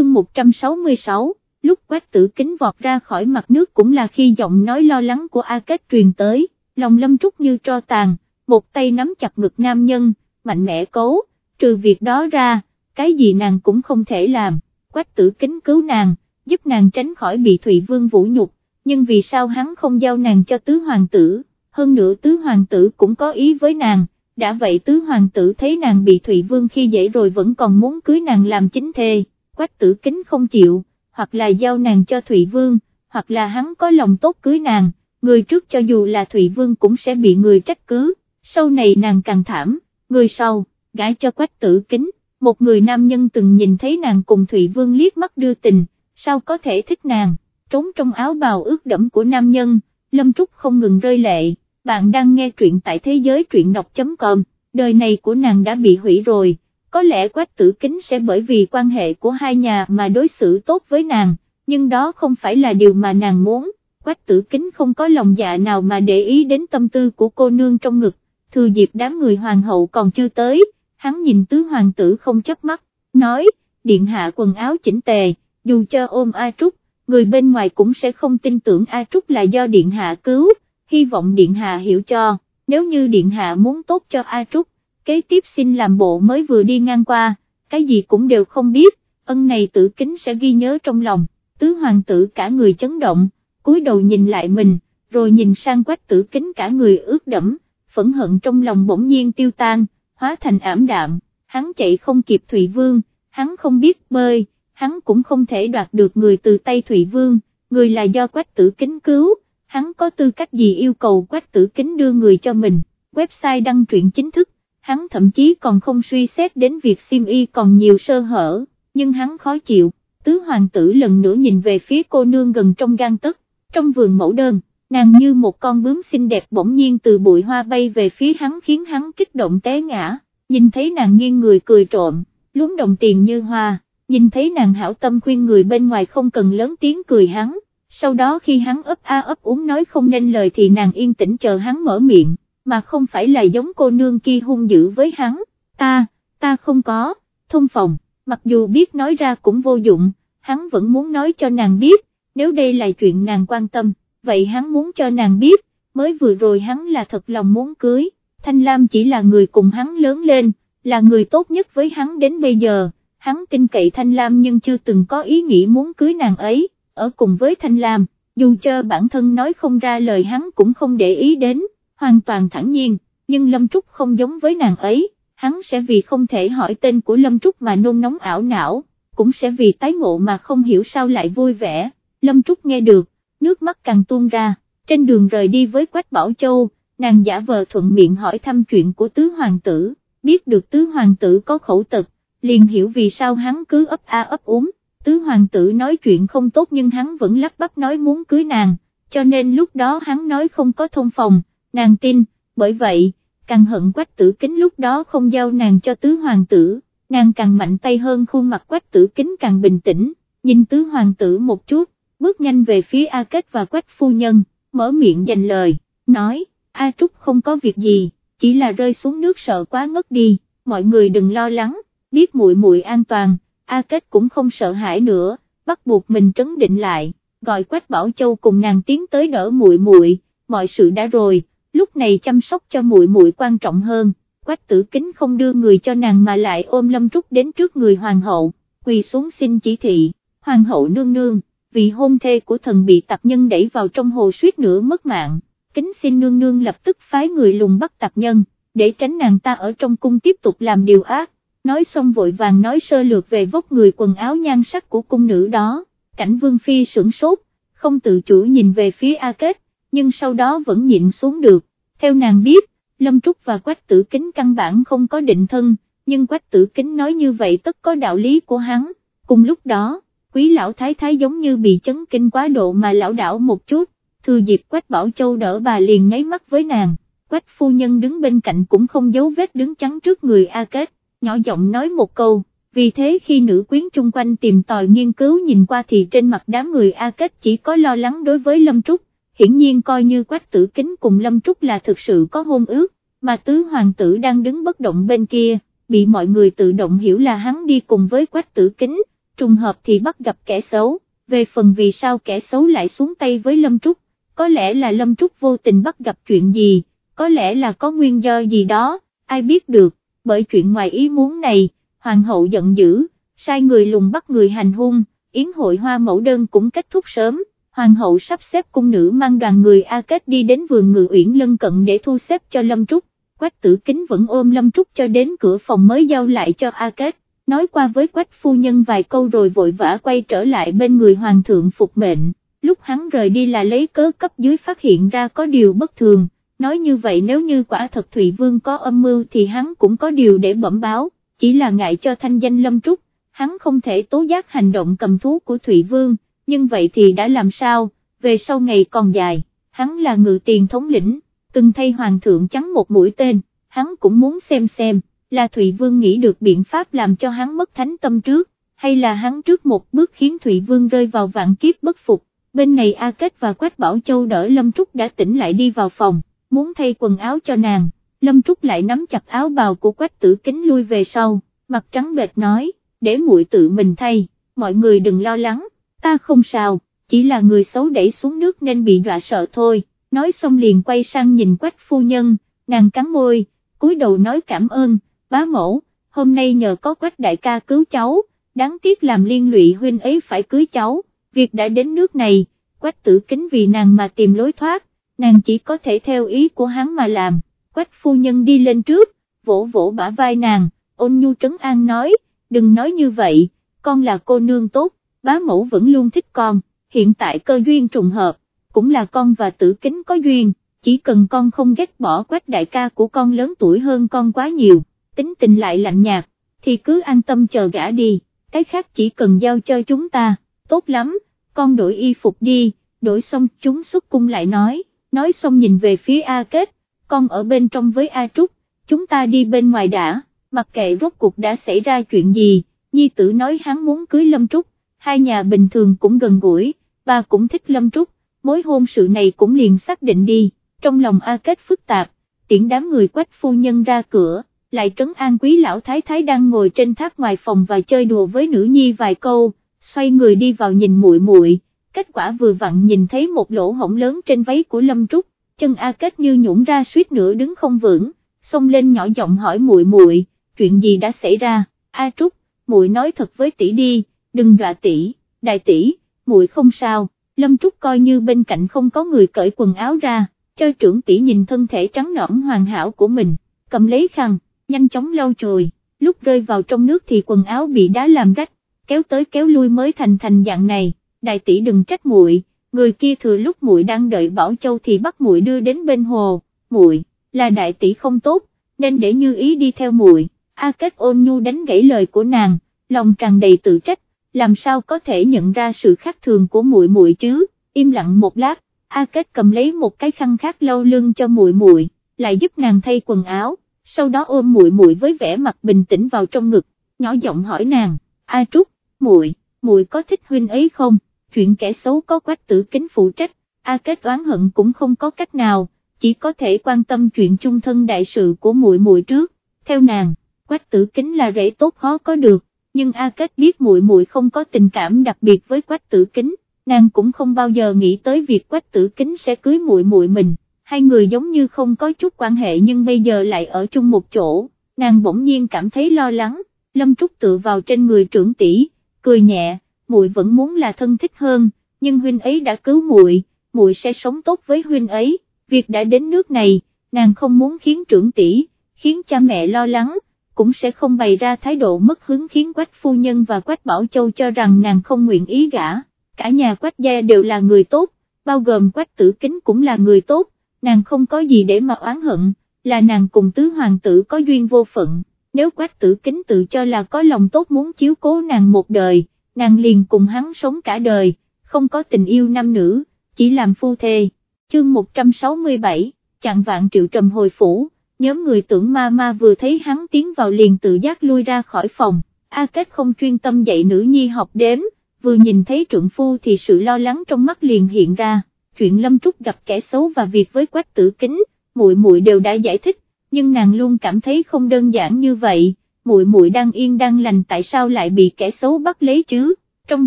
chương 166, lúc quách tử kính vọt ra khỏi mặt nước cũng là khi giọng nói lo lắng của A Kết truyền tới, lòng lâm trúc như tro tàn, một tay nắm chặt ngực nam nhân, mạnh mẽ cấu, trừ việc đó ra, cái gì nàng cũng không thể làm, quách tử kính cứu nàng, giúp nàng tránh khỏi bị Thụy Vương vũ nhục, nhưng vì sao hắn không giao nàng cho tứ hoàng tử, hơn nữa tứ hoàng tử cũng có ý với nàng, đã vậy tứ hoàng tử thấy nàng bị Thụy Vương khi dễ rồi vẫn còn muốn cưới nàng làm chính thê, quách tử kính không chịu, hoặc là giao nàng cho Thụy Vương, hoặc là hắn có lòng tốt cưới nàng, người trước cho dù là Thụy Vương cũng sẽ bị người trách cứ, sau này nàng càng thảm, người sau, gái cho quách tử kính, một người nam nhân từng nhìn thấy nàng cùng Thụy Vương liếc mắt đưa tình, sao có thể thích nàng, trốn trong áo bào ướt đẫm của nam nhân, Lâm Trúc không ngừng rơi lệ, bạn đang nghe truyện tại thế giới truyện đọc.com, đời này của nàng đã bị hủy rồi, có lẽ quách tử kính sẽ bởi vì quan hệ của hai nhà mà đối xử tốt với nàng, nhưng đó không phải là điều mà nàng muốn, quách tử kính không có lòng dạ nào mà để ý đến tâm tư của cô nương trong ngực, thừa dịp đám người hoàng hậu còn chưa tới, hắn nhìn tứ hoàng tử không chấp mắt, nói, điện hạ quần áo chỉnh tề, dù cho ôm A Trúc, người bên ngoài cũng sẽ không tin tưởng A Trúc là do điện hạ cứu, hy vọng điện hạ hiểu cho, nếu như điện hạ muốn tốt cho A Trúc, kế tiếp xin làm bộ mới vừa đi ngang qua, cái gì cũng đều không biết, ân này tử kính sẽ ghi nhớ trong lòng, tứ hoàng tử cả người chấn động, cúi đầu nhìn lại mình, rồi nhìn sang quách tử kính cả người ướt đẫm, phẫn hận trong lòng bỗng nhiên tiêu tan, hóa thành ảm đạm, hắn chạy không kịp Thụy Vương, hắn không biết bơi, hắn cũng không thể đoạt được người từ tay Thụy Vương, người là do quách tử kính cứu, hắn có tư cách gì yêu cầu quách tử kính đưa người cho mình, website đăng truyện chính thức, hắn thậm chí còn không suy xét đến việc sim y còn nhiều sơ hở, nhưng hắn khó chịu, tứ hoàng tử lần nữa nhìn về phía cô nương gần trong gan tức, trong vườn mẫu đơn, nàng như một con bướm xinh đẹp bỗng nhiên từ bụi hoa bay về phía hắn khiến hắn kích động té ngã, nhìn thấy nàng nghiêng người cười trộm, luống đồng tiền như hoa, nhìn thấy nàng hảo tâm khuyên người bên ngoài không cần lớn tiếng cười hắn, sau đó khi hắn ấp a ấp uống nói không nên lời thì nàng yên tĩnh chờ hắn mở miệng, mà không phải là giống cô nương kia hung dữ với hắn, ta, ta không có, thông phòng, mặc dù biết nói ra cũng vô dụng, hắn vẫn muốn nói cho nàng biết, nếu đây là chuyện nàng quan tâm, vậy hắn muốn cho nàng biết, mới vừa rồi hắn là thật lòng muốn cưới, Thanh Lam chỉ là người cùng hắn lớn lên, là người tốt nhất với hắn đến bây giờ, hắn tin cậy Thanh Lam nhưng chưa từng có ý nghĩ muốn cưới nàng ấy, ở cùng với Thanh Lam, dù cho bản thân nói không ra lời hắn cũng không để ý đến, hoàn toàn thẳng nhiên, nhưng Lâm Trúc không giống với nàng ấy, hắn sẽ vì không thể hỏi tên của Lâm Trúc mà nôn nóng ảo não, cũng sẽ vì tái ngộ mà không hiểu sao lại vui vẻ, Lâm Trúc nghe được, nước mắt càng tuôn ra, trên đường rời đi với Quách Bảo Châu, nàng giả vờ thuận miệng hỏi thăm chuyện của tứ hoàng tử, biết được tứ hoàng tử có khẩu tật, liền hiểu vì sao hắn cứ ấp a ấp úng, tứ hoàng tử nói chuyện không tốt nhưng hắn vẫn lắp bắp nói muốn cưới nàng, cho nên lúc đó hắn nói không có thông phòng, nàng tin, bởi vậy, càng hận quách tử kính lúc đó không giao nàng cho tứ hoàng tử, nàng càng mạnh tay hơn khuôn mặt quách tử kính càng bình tĩnh, nhìn tứ hoàng tử một chút, bước nhanh về phía A Kết và quách phu nhân, mở miệng dành lời, nói, A Trúc không có việc gì, chỉ là rơi xuống nước sợ quá ngất đi, mọi người đừng lo lắng, biết muội muội an toàn, A Kết cũng không sợ hãi nữa, bắt buộc mình trấn định lại, gọi Quách Bảo Châu cùng nàng tiến tới đỡ muội muội, mọi sự đã rồi, lúc này chăm sóc cho muội muội quan trọng hơn. Quách tử kính không đưa người cho nàng mà lại ôm Lâm Trúc đến trước người hoàng hậu, quỳ xuống xin chỉ thị, hoàng hậu nương nương, vì hôn thê của thần bị tạp nhân đẩy vào trong hồ suýt nữa mất mạng, kính xin nương nương lập tức phái người lùng bắt tạp nhân, để tránh nàng ta ở trong cung tiếp tục làm điều ác, nói xong vội vàng nói sơ lược về vóc người quần áo nhan sắc của cung nữ đó, cảnh vương phi sửng sốt, không tự chủ nhìn về phía A Kết, nhưng sau đó vẫn nhịn xuống được, theo nàng biết, Lâm Trúc và Quách Tử Kính căn bản không có định thân, nhưng Quách Tử Kính nói như vậy tất có đạo lý của hắn, cùng lúc đó, quý lão thái thái giống như bị chấn kinh quá độ mà lão đảo một chút, thừa dịp Quách Bảo Châu đỡ bà liền nháy mắt với nàng, Quách phu nhân đứng bên cạnh cũng không giấu vết đứng chắn trước người A Kết, nhỏ giọng nói một câu, vì thế khi nữ quyến chung quanh tìm tòi nghiên cứu nhìn qua thì trên mặt đám người A Kết chỉ có lo lắng đối với Lâm Trúc, hiển nhiên coi như Quách Tử Kính cùng Lâm Trúc là thực sự có hôn ước, mà tứ hoàng tử đang đứng bất động bên kia, bị mọi người tự động hiểu là hắn đi cùng với Quách Tử Kính trùng hợp thì bắt gặp kẻ xấu, về phần vì sao kẻ xấu lại xuống tay với Lâm Trúc, có lẽ là Lâm Trúc vô tình bắt gặp chuyện gì, có lẽ là có nguyên do gì đó, ai biết được, bởi chuyện ngoài ý muốn này, hoàng hậu giận dữ, sai người lùng bắt người hành hung, yến hội hoa mẫu đơn cũng kết thúc sớm, hoàng hậu sắp xếp cung nữ mang đoàn người A Kết đi đến vườn ngự uyển lân cận để thu xếp cho Lâm Trúc, Quách tử kính vẫn ôm Lâm Trúc cho đến cửa phòng mới giao lại cho A Kết, nói qua với Quách phu nhân vài câu rồi vội vã quay trở lại bên người hoàng thượng phục mệnh, lúc hắn rời đi là lấy cớ cấp dưới phát hiện ra có điều bất thường, nói như vậy nếu như quả thật Thụy Vương có âm mưu thì hắn cũng có điều để bẩm báo, chỉ là ngại cho thanh danh Lâm Trúc, hắn không thể tố giác hành động cầm thú của Thụy Vương, nhưng vậy thì đã làm sao, về sau ngày còn dài, hắn là ngự tiền thống lĩnh, từng thay hoàng thượng trắng một mũi tên, hắn cũng muốn xem xem, là Thụy Vương nghĩ được biện pháp làm cho hắn mất thánh tâm trước, hay là hắn trước một bước khiến Thụy Vương rơi vào vạn kiếp bất phục, bên này A Kết và Quách Bảo Châu đỡ Lâm Trúc đã tỉnh lại đi vào phòng, muốn thay quần áo cho nàng, Lâm Trúc lại nắm chặt áo bào của Quách Tử Kính lui về sau, mặt trắng bệch nói, để muội tự mình thay, mọi người đừng lo lắng, ta không sao, chỉ là người xấu đẩy xuống nước nên bị dọa sợ thôi, nói xong liền quay sang nhìn Quách phu nhân, nàng cắn môi, cúi đầu nói cảm ơn, bá mẫu, hôm nay nhờ có Quách đại ca cứu cháu, đáng tiếc làm liên lụy huynh ấy phải cưới cháu, việc đã đến nước này, Quách tử kính vì nàng mà tìm lối thoát, nàng chỉ có thể theo ý của hắn mà làm, quách phu nhân đi lên trước, vỗ vỗ bả vai nàng, ôn nhu trấn an nói, đừng nói như vậy, con là cô nương tốt, bá mẫu vẫn luôn thích con, hiện tại cơ duyên trùng hợp, cũng là con và tử kính có duyên, chỉ cần con không ghét bỏ quách đại ca của con lớn tuổi hơn con quá nhiều, tính tình lại lạnh nhạt, thì cứ an tâm chờ gã đi, cái khác chỉ cần giao cho chúng ta, tốt lắm, con đổi y phục đi, đổi xong chúng xuất cung lại nói nói xong nhìn về phía A Kết, con ở bên trong với A Trúc, chúng ta đi bên ngoài đã, mặc kệ rốt cuộc đã xảy ra chuyện gì, Nhi tử nói hắn muốn cưới Lâm Trúc, hai nhà bình thường cũng gần gũi, ba cũng thích Lâm Trúc, mối hôn sự này cũng liền xác định đi, trong lòng A Kết phức tạp, tiễn đám người quách phu nhân ra cửa, lại trấn an quý lão thái thái đang ngồi trên tháp ngoài phòng và chơi đùa với nữ nhi vài câu, xoay người đi vào nhìn muội muội kết quả vừa vặn nhìn thấy một lỗ hổng lớn trên váy của Lâm Trúc, chân A Kết như nhũng ra suýt nữa đứng không vững, xông lên nhỏ giọng hỏi muội muội, chuyện gì đã xảy ra, A Trúc, muội nói thật với tỷ đi, đừng dọa tỷ, đại tỷ, muội không sao, Lâm Trúc coi như bên cạnh không có người cởi quần áo ra, cho trưởng tỷ nhìn thân thể trắng nõn hoàn hảo của mình, cầm lấy khăn, nhanh chóng lau chùi, lúc rơi vào trong nước thì quần áo bị đá làm rách, kéo tới kéo lui mới thành thành dạng này. Đại tỷ đừng trách muội, người kia thừa lúc muội đang đợi Bảo Châu thì bắt muội đưa đến bên hồ, muội, là đại tỷ không tốt, nên để như ý đi theo muội. A Kết ôn nhu đánh gãy lời của nàng, lòng tràn đầy tự trách, làm sao có thể nhận ra sự khác thường của muội muội chứ, im lặng một lát, A Kết cầm lấy một cái khăn khác lau lưng cho muội muội, lại giúp nàng thay quần áo, sau đó ôm muội muội với vẻ mặt bình tĩnh vào trong ngực, nhỏ giọng hỏi nàng, A Trúc, muội, muội có thích huynh ấy không? chuyện kẻ xấu có quách tử kính phụ trách, A Kết oán hận cũng không có cách nào, chỉ có thể quan tâm chuyện chung thân đại sự của muội muội trước, theo nàng, quách tử kính là rễ tốt khó có được, nhưng A Kết biết muội muội không có tình cảm đặc biệt với quách tử kính, nàng cũng không bao giờ nghĩ tới việc quách tử kính sẽ cưới muội muội mình, hai người giống như không có chút quan hệ nhưng bây giờ lại ở chung một chỗ, nàng bỗng nhiên cảm thấy lo lắng, Lâm Trúc tự vào trên người trưởng tỷ, cười nhẹ, muội vẫn muốn là thân thích hơn, nhưng huynh ấy đã cứu muội, muội sẽ sống tốt với huynh ấy, việc đã đến nước này, nàng không muốn khiến trưởng tỷ, khiến cha mẹ lo lắng, cũng sẽ không bày ra thái độ mất hứng khiến quách phu nhân và quách bảo châu cho rằng nàng không nguyện ý gả, cả nhà quách gia đều là người tốt, bao gồm quách tử kính cũng là người tốt, nàng không có gì để mà oán hận, là nàng cùng tứ hoàng tử có duyên vô phận, nếu quách tử kính tự cho là có lòng tốt muốn chiếu cố nàng một đời, nàng liền cùng hắn sống cả đời, không có tình yêu nam nữ, chỉ làm phu thê. Chương 167, chặn vạn triệu trầm hồi phủ, nhóm người tưởng ma ma vừa thấy hắn tiến vào liền tự giác lui ra khỏi phòng, A Kết không chuyên tâm dạy nữ nhi học đếm, vừa nhìn thấy trượng phu thì sự lo lắng trong mắt liền hiện ra, chuyện Lâm Trúc gặp kẻ xấu và việc với quách tử kính, muội muội đều đã giải thích, nhưng nàng luôn cảm thấy không đơn giản như vậy, muội muội đang yên đang lành tại sao lại bị kẻ xấu bắt lấy chứ, trong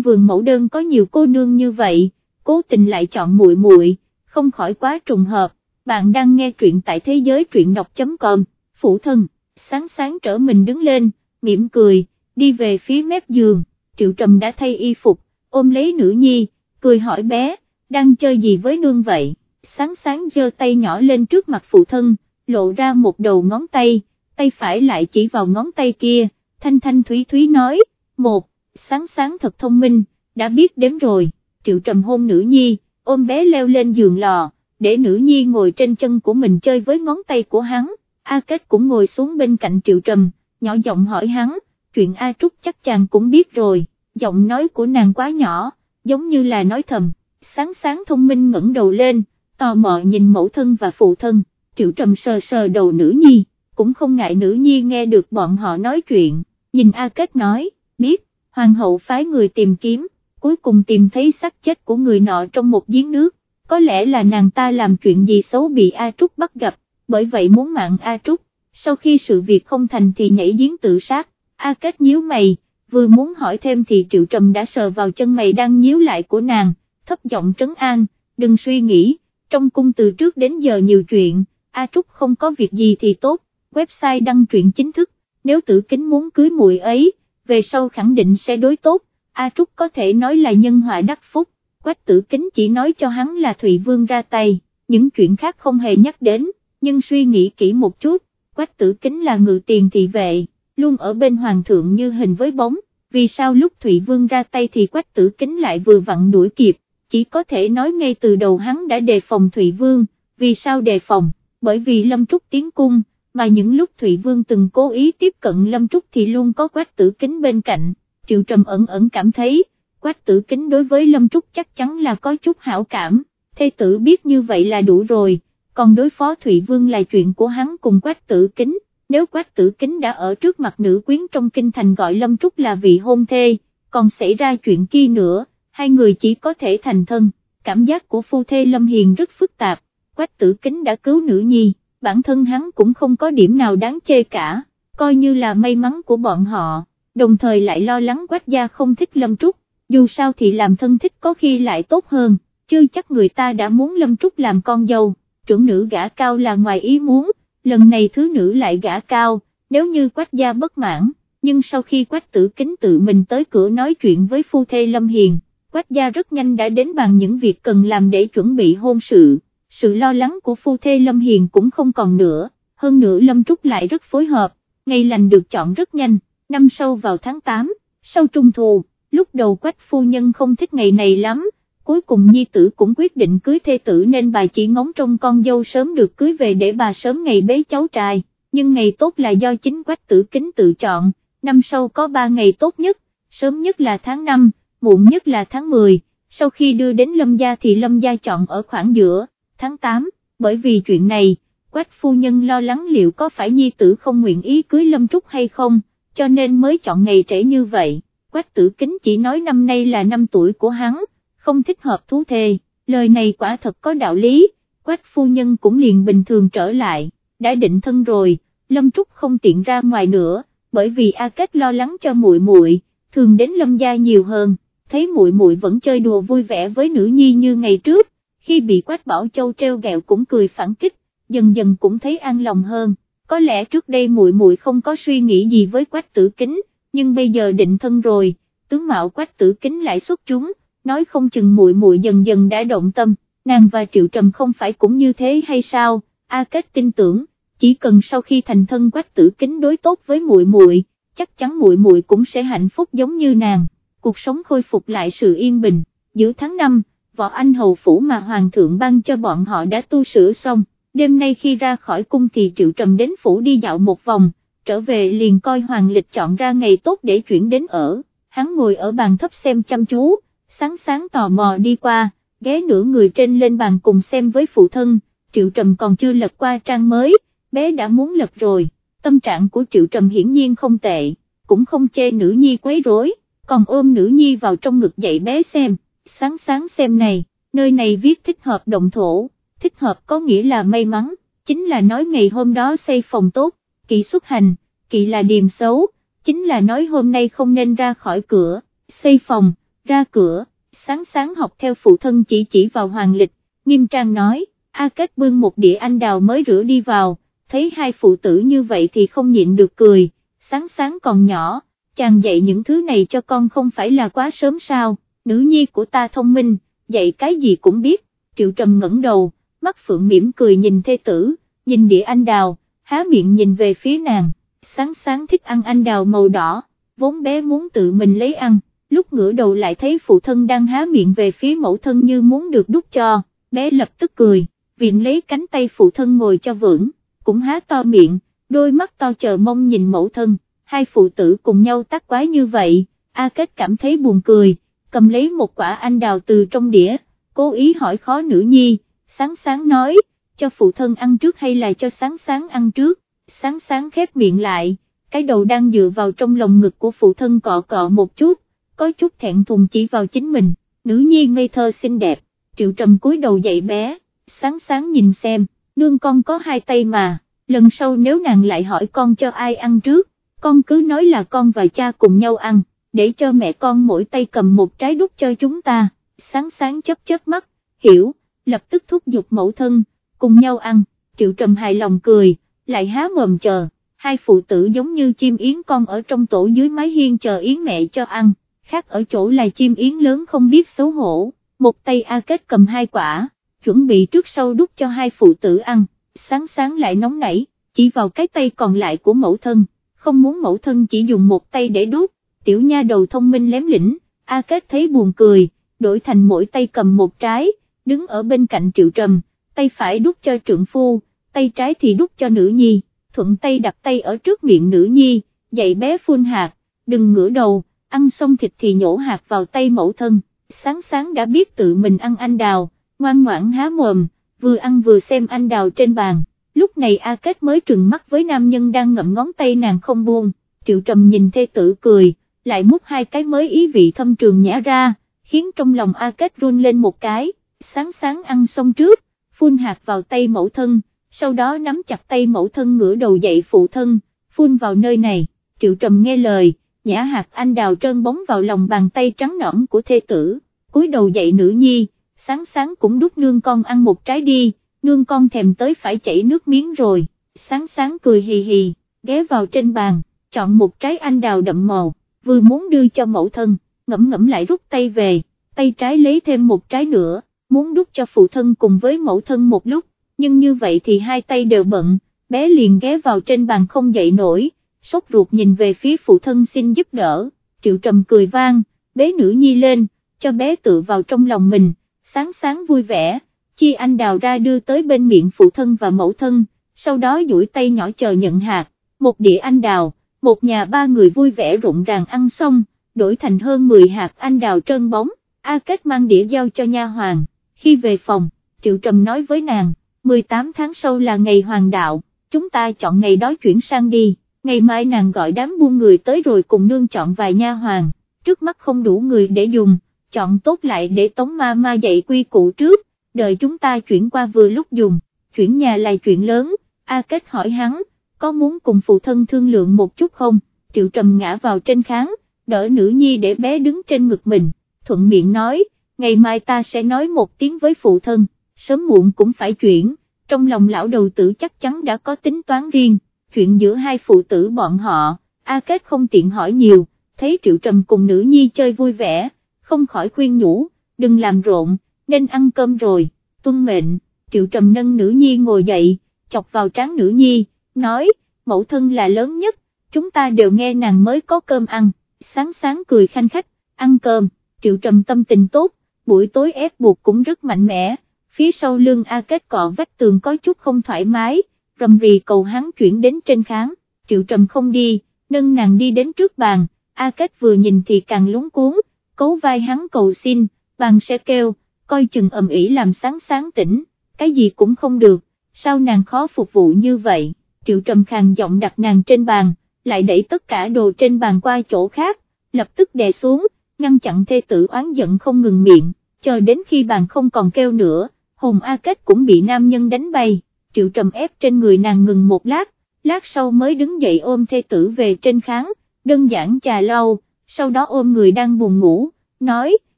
vườn mẫu đơn có nhiều cô nương như vậy, cố tình lại chọn muội muội, không khỏi quá trùng hợp, bạn đang nghe truyện tại thế giới truyện đọc.com, phụ thân, sáng sáng trở mình đứng lên, mỉm cười, đi về phía mép giường, triệu trầm đã thay y phục, ôm lấy nữ nhi, cười hỏi bé, đang chơi gì với nương vậy, sáng sáng giơ tay nhỏ lên trước mặt phụ thân, lộ ra một đầu ngón tay, tay phải lại chỉ vào ngón tay kia, thanh thanh thúy thúy nói, một, sáng sáng thật thông minh, đã biết đếm rồi, triệu trầm hôn nữ nhi, ôm bé leo lên giường lò, để nữ nhi ngồi trên chân của mình chơi với ngón tay của hắn, A Kết cũng ngồi xuống bên cạnh triệu trầm, nhỏ giọng hỏi hắn, chuyện A Trúc chắc chàng cũng biết rồi, giọng nói của nàng quá nhỏ, giống như là nói thầm, sáng sáng thông minh ngẩng đầu lên, tò mò nhìn mẫu thân và phụ thân, triệu trầm sờ sờ đầu nữ nhi, cũng không ngại nữ nhi nghe được bọn họ nói chuyện, nhìn A Kết nói, biết, hoàng hậu phái người tìm kiếm, cuối cùng tìm thấy xác chết của người nọ trong một giếng nước, có lẽ là nàng ta làm chuyện gì xấu bị A Trúc bắt gặp, bởi vậy muốn mạng A Trúc, sau khi sự việc không thành thì nhảy giếng tự sát, A Kết nhíu mày, vừa muốn hỏi thêm thì Triệu Trầm đã sờ vào chân mày đang nhíu lại của nàng, thấp giọng trấn an, đừng suy nghĩ, trong cung từ trước đến giờ nhiều chuyện, A Trúc không có việc gì thì tốt, website đăng truyện chính thức, nếu tử kính muốn cưới muội ấy, về sau khẳng định sẽ đối tốt, A Trúc có thể nói là nhân họa đắc phúc, quách tử kính chỉ nói cho hắn là Thụy Vương ra tay, những chuyện khác không hề nhắc đến, nhưng suy nghĩ kỹ một chút, quách tử kính là ngự tiền thị vệ, luôn ở bên hoàng thượng như hình với bóng, vì sao lúc Thụy Vương ra tay thì quách tử kính lại vừa vặn đuổi kịp, chỉ có thể nói ngay từ đầu hắn đã đề phòng Thụy Vương, vì sao đề phòng, bởi vì Lâm Trúc tiến cung, mà những lúc Thụy Vương từng cố ý tiếp cận Lâm Trúc thì luôn có quách tử kính bên cạnh, Triệu Trầm ẩn ẩn cảm thấy, quách tử kính đối với Lâm Trúc chắc chắn là có chút hảo cảm, thê tử biết như vậy là đủ rồi, còn đối phó Thụy Vương là chuyện của hắn cùng quách tử kính, nếu quách tử kính đã ở trước mặt nữ quyến trong kinh thành gọi Lâm Trúc là vị hôn thê, còn xảy ra chuyện kia nữa, hai người chỉ có thể thành thân, cảm giác của phu thê Lâm Hiền rất phức tạp, quách tử kính đã cứu nữ nhi, bản thân hắn cũng không có điểm nào đáng chê cả, coi như là may mắn của bọn họ, đồng thời lại lo lắng quách gia không thích Lâm Trúc, dù sao thì làm thân thích có khi lại tốt hơn, chưa chắc người ta đã muốn Lâm Trúc làm con dâu, trưởng nữ gã cao là ngoài ý muốn, lần này thứ nữ lại gã cao, nếu như quách gia bất mãn, nhưng sau khi quách tử kính tự mình tới cửa nói chuyện với phu thê Lâm Hiền, quách gia rất nhanh đã đến bàn những việc cần làm để chuẩn bị hôn sự, sự lo lắng của phu thê Lâm Hiền cũng không còn nữa, hơn nữa Lâm Trúc lại rất phối hợp, ngày lành được chọn rất nhanh, năm sau vào tháng 8, sau trung thu, lúc đầu quách phu nhân không thích ngày này lắm, cuối cùng nhi tử cũng quyết định cưới thê tử nên bà chỉ ngóng trông con dâu sớm được cưới về để bà sớm ngày bế cháu trai, nhưng ngày tốt là do chính quách tử kính tự chọn, năm sau có 3 ngày tốt nhất, sớm nhất là tháng 5, muộn nhất là tháng 10, sau khi đưa đến lâm gia thì lâm gia chọn ở khoảng giữa, tháng 8, bởi vì chuyện này, quách phu nhân lo lắng liệu có phải nhi tử không nguyện ý cưới lâm trúc hay không, cho nên mới chọn ngày trễ như vậy, quách tử kính chỉ nói năm nay là năm tuổi của hắn, không thích hợp thú thề. lời này quả thật có đạo lý, quách phu nhân cũng liền bình thường trở lại, đã định thân rồi, Lâm Trúc không tiện ra ngoài nữa, bởi vì A Kết lo lắng cho muội muội, thường đến Lâm gia nhiều hơn, thấy muội muội vẫn chơi đùa vui vẻ với nữ nhi như ngày trước, khi bị Quách Bảo Châu treo gẹo cũng cười phản kích, dần dần cũng thấy an lòng hơn, có lẽ trước đây muội muội không có suy nghĩ gì với Quách Tử Kính, nhưng bây giờ định thân rồi, tướng mạo Quách Tử Kính lại xuất chúng nói không chừng muội muội dần dần đã động tâm, nàng và Triệu Trầm không phải cũng như thế hay sao, A Kết tin tưởng, chỉ cần sau khi thành thân quách tử kính đối tốt với muội muội, chắc chắn muội muội cũng sẽ hạnh phúc giống như nàng, cuộc sống khôi phục lại sự yên bình, giữa tháng 5, võ anh hầu phủ mà hoàng thượng ban cho bọn họ đã tu sửa xong, đêm nay khi ra khỏi cung thì Triệu Trầm đến phủ đi dạo một vòng, trở về liền coi hoàng lịch chọn ra ngày tốt để chuyển đến ở, hắn ngồi ở bàn thấp xem chăm chú, sáng sáng tò mò đi qua, ghé nửa người trên lên bàn cùng xem với phụ thân, Triệu Trầm còn chưa lật qua trang mới, bé đã muốn lật rồi, tâm trạng của Triệu Trầm hiển nhiên không tệ, cũng không chê nữ nhi quấy rối, còn ôm nữ nhi vào trong ngực dạy bé xem, sáng sáng xem này, nơi này viết thích hợp động thổ, thích hợp có nghĩa là may mắn, chính là nói ngày hôm đó xây phòng tốt, kỵ xuất hành, kỵ là điềm xấu, chính là nói hôm nay không nên ra khỏi cửa, xây phòng, ra cửa, sáng sáng học theo phụ thân chỉ chỉ vào hoàng lịch, nghiêm trang nói, A Kết bưng một đĩa anh đào mới rửa đi vào, thấy hai phụ tử như vậy thì không nhịn được cười, sáng sáng còn nhỏ, chàng dạy những thứ này cho con không phải là quá sớm sao, nữ nhi của ta thông minh, dạy cái gì cũng biết, triệu trầm ngẩng đầu, mắt phượng mỉm cười nhìn thê tử, nhìn đĩa anh đào, há miệng nhìn về phía nàng, sáng sáng thích ăn anh đào màu đỏ, vốn bé muốn tự mình lấy ăn, lúc ngửa đầu lại thấy phụ thân đang há miệng về phía mẫu thân như muốn được đút cho, bé lập tức cười, viện lấy cánh tay phụ thân ngồi cho vững, cũng há to miệng, đôi mắt to chờ mong nhìn mẫu thân, hai phụ tử cùng nhau tác quái như vậy, A Kết cảm thấy buồn cười, cầm lấy một quả anh đào từ trong đĩa, cố ý hỏi khó nữ nhi, sáng sáng nói, cho phụ thân ăn trước hay là cho sáng sáng ăn trước, sáng sáng khép miệng lại, cái đầu đang dựa vào trong lồng ngực của phụ thân cọ cọ một chút, có chút thẹn thùng chỉ vào chính mình, nữ nhi ngây thơ xinh đẹp, triệu trầm cúi đầu dậy bé, sáng sáng nhìn xem, nương con có hai tay mà, lần sau nếu nàng lại hỏi con cho ai ăn trước, con cứ nói là con và cha cùng nhau ăn, để cho mẹ con mỗi tay cầm một trái đút cho chúng ta, sáng sáng chớp chớp mắt, hiểu, lập tức thúc giục mẫu thân, cùng nhau ăn, triệu trầm hài lòng cười, lại há mồm chờ, hai phụ tử giống như chim yến con ở trong tổ dưới mái hiên chờ yến mẹ cho ăn, khác ở chỗ là chim yến lớn không biết xấu hổ, một tay A Kết cầm hai quả, chuẩn bị trước sau đút cho hai phụ tử ăn, sáng sáng lại nóng nảy, chỉ vào cái tay còn lại của mẫu thân, không muốn mẫu thân chỉ dùng một tay để đút, tiểu nha đầu thông minh lém lĩnh, A Kết thấy buồn cười, đổi thành mỗi tay cầm một trái, đứng ở bên cạnh triệu trầm, tay phải đút cho trượng phu, tay trái thì đút cho nữ nhi, thuận tay đặt tay ở trước miệng nữ nhi, dạy bé phun hạt, đừng ngửa đầu, ăn xong thịt thì nhổ hạt vào tay mẫu thân, sáng sáng đã biết tự mình ăn anh đào, ngoan ngoãn há mồm, vừa ăn vừa xem anh đào trên bàn, lúc này A Kết mới trừng mắt với nam nhân đang ngậm ngón tay nàng không buông, triệu trầm nhìn thê tử cười, lại mút hai cái mới ý vị thâm trường nhã ra, khiến trong lòng A Kết run lên một cái, sáng sáng ăn xong trước, phun hạt vào tay mẫu thân, sau đó nắm chặt tay mẫu thân ngửa đầu dậy phụ thân, phun vào nơi này, triệu trầm nghe lời, nhả hạt anh đào trơn bóng vào lòng bàn tay trắng nõn của thê tử, cúi đầu dậy nữ nhi, sáng sáng cũng đút nương con ăn một trái đi, nương con thèm tới phải chảy nước miếng rồi, sáng sáng cười hì hì, ghé vào trên bàn, chọn một trái anh đào đậm màu, vừa muốn đưa cho mẫu thân, ngẫm ngẫm lại rút tay về, tay trái lấy thêm một trái nữa, muốn đút cho phụ thân cùng với mẫu thân một lúc, nhưng như vậy thì hai tay đều bận, bé liền ghé vào trên bàn không dậy nổi, sốt ruột nhìn về phía phụ thân xin giúp đỡ, triệu trầm cười vang, bế nữ nhi lên, cho bé tự vào trong lòng mình, sáng sáng vui vẻ, chi anh đào ra đưa tới bên miệng phụ thân và mẫu thân, sau đó duỗi tay nhỏ chờ nhận hạt, một đĩa anh đào, một nhà ba người vui vẻ rụng ràng ăn xong, đổi thành hơn 10 hạt anh đào trơn bóng, A Kết mang đĩa giao cho nha hoàng, khi về phòng, Triệu Trầm nói với nàng, 18 tháng sau là ngày hoàng đạo, chúng ta chọn ngày đó chuyển sang đi, ngày mai nàng gọi đám buôn người tới rồi cùng nương chọn vài nha hoàng, trước mắt không đủ người để dùng, chọn tốt lại để tống ma ma dạy quy cụ trước, đợi chúng ta chuyển qua vừa lúc dùng, chuyển nhà là chuyện lớn, A Kết hỏi hắn, có muốn cùng phụ thân thương lượng một chút không, triệu trầm ngã vào trên kháng, đỡ nữ nhi để bé đứng trên ngực mình, thuận miệng nói, ngày mai ta sẽ nói một tiếng với phụ thân, sớm muộn cũng phải chuyển, trong lòng lão đầu tử chắc chắn đã có tính toán riêng, chuyện giữa hai phụ tử bọn họ, A Kết không tiện hỏi nhiều, thấy triệu trầm cùng nữ nhi chơi vui vẻ, không khỏi khuyên nhủ, đừng làm rộn, nên ăn cơm rồi, tuân mệnh, triệu trầm nâng nữ nhi ngồi dậy, chọc vào trán nữ nhi, nói, mẫu thân là lớn nhất, chúng ta đều nghe nàng mới có cơm ăn, sáng sáng cười khanh khách, ăn cơm, triệu trầm tâm tình tốt, buổi tối ép buộc cũng rất mạnh mẽ, phía sau lưng A Kết cọ vách tường có chút không thoải mái, rầm rì cầu hắn chuyển đến trên kháng, triệu trầm không đi, nâng nàng đi đến trước bàn, A Kết vừa nhìn thì càng lúng cuốn, cấu vai hắn cầu xin, bàn sẽ kêu, coi chừng ầm ĩ làm sáng sáng tỉnh, cái gì cũng không được, sao nàng khó phục vụ như vậy, triệu trầm khàn giọng đặt nàng trên bàn, lại đẩy tất cả đồ trên bàn qua chỗ khác, lập tức đè xuống, ngăn chặn thê tử oán giận không ngừng miệng, chờ đến khi bàn không còn kêu nữa, hồn A Kết cũng bị nam nhân đánh bay, triệu trầm ép trên người nàng ngừng một lát, lát sau mới đứng dậy ôm thê tử về trên kháng, đơn giản trà lau, sau đó ôm người đang buồn ngủ, nói,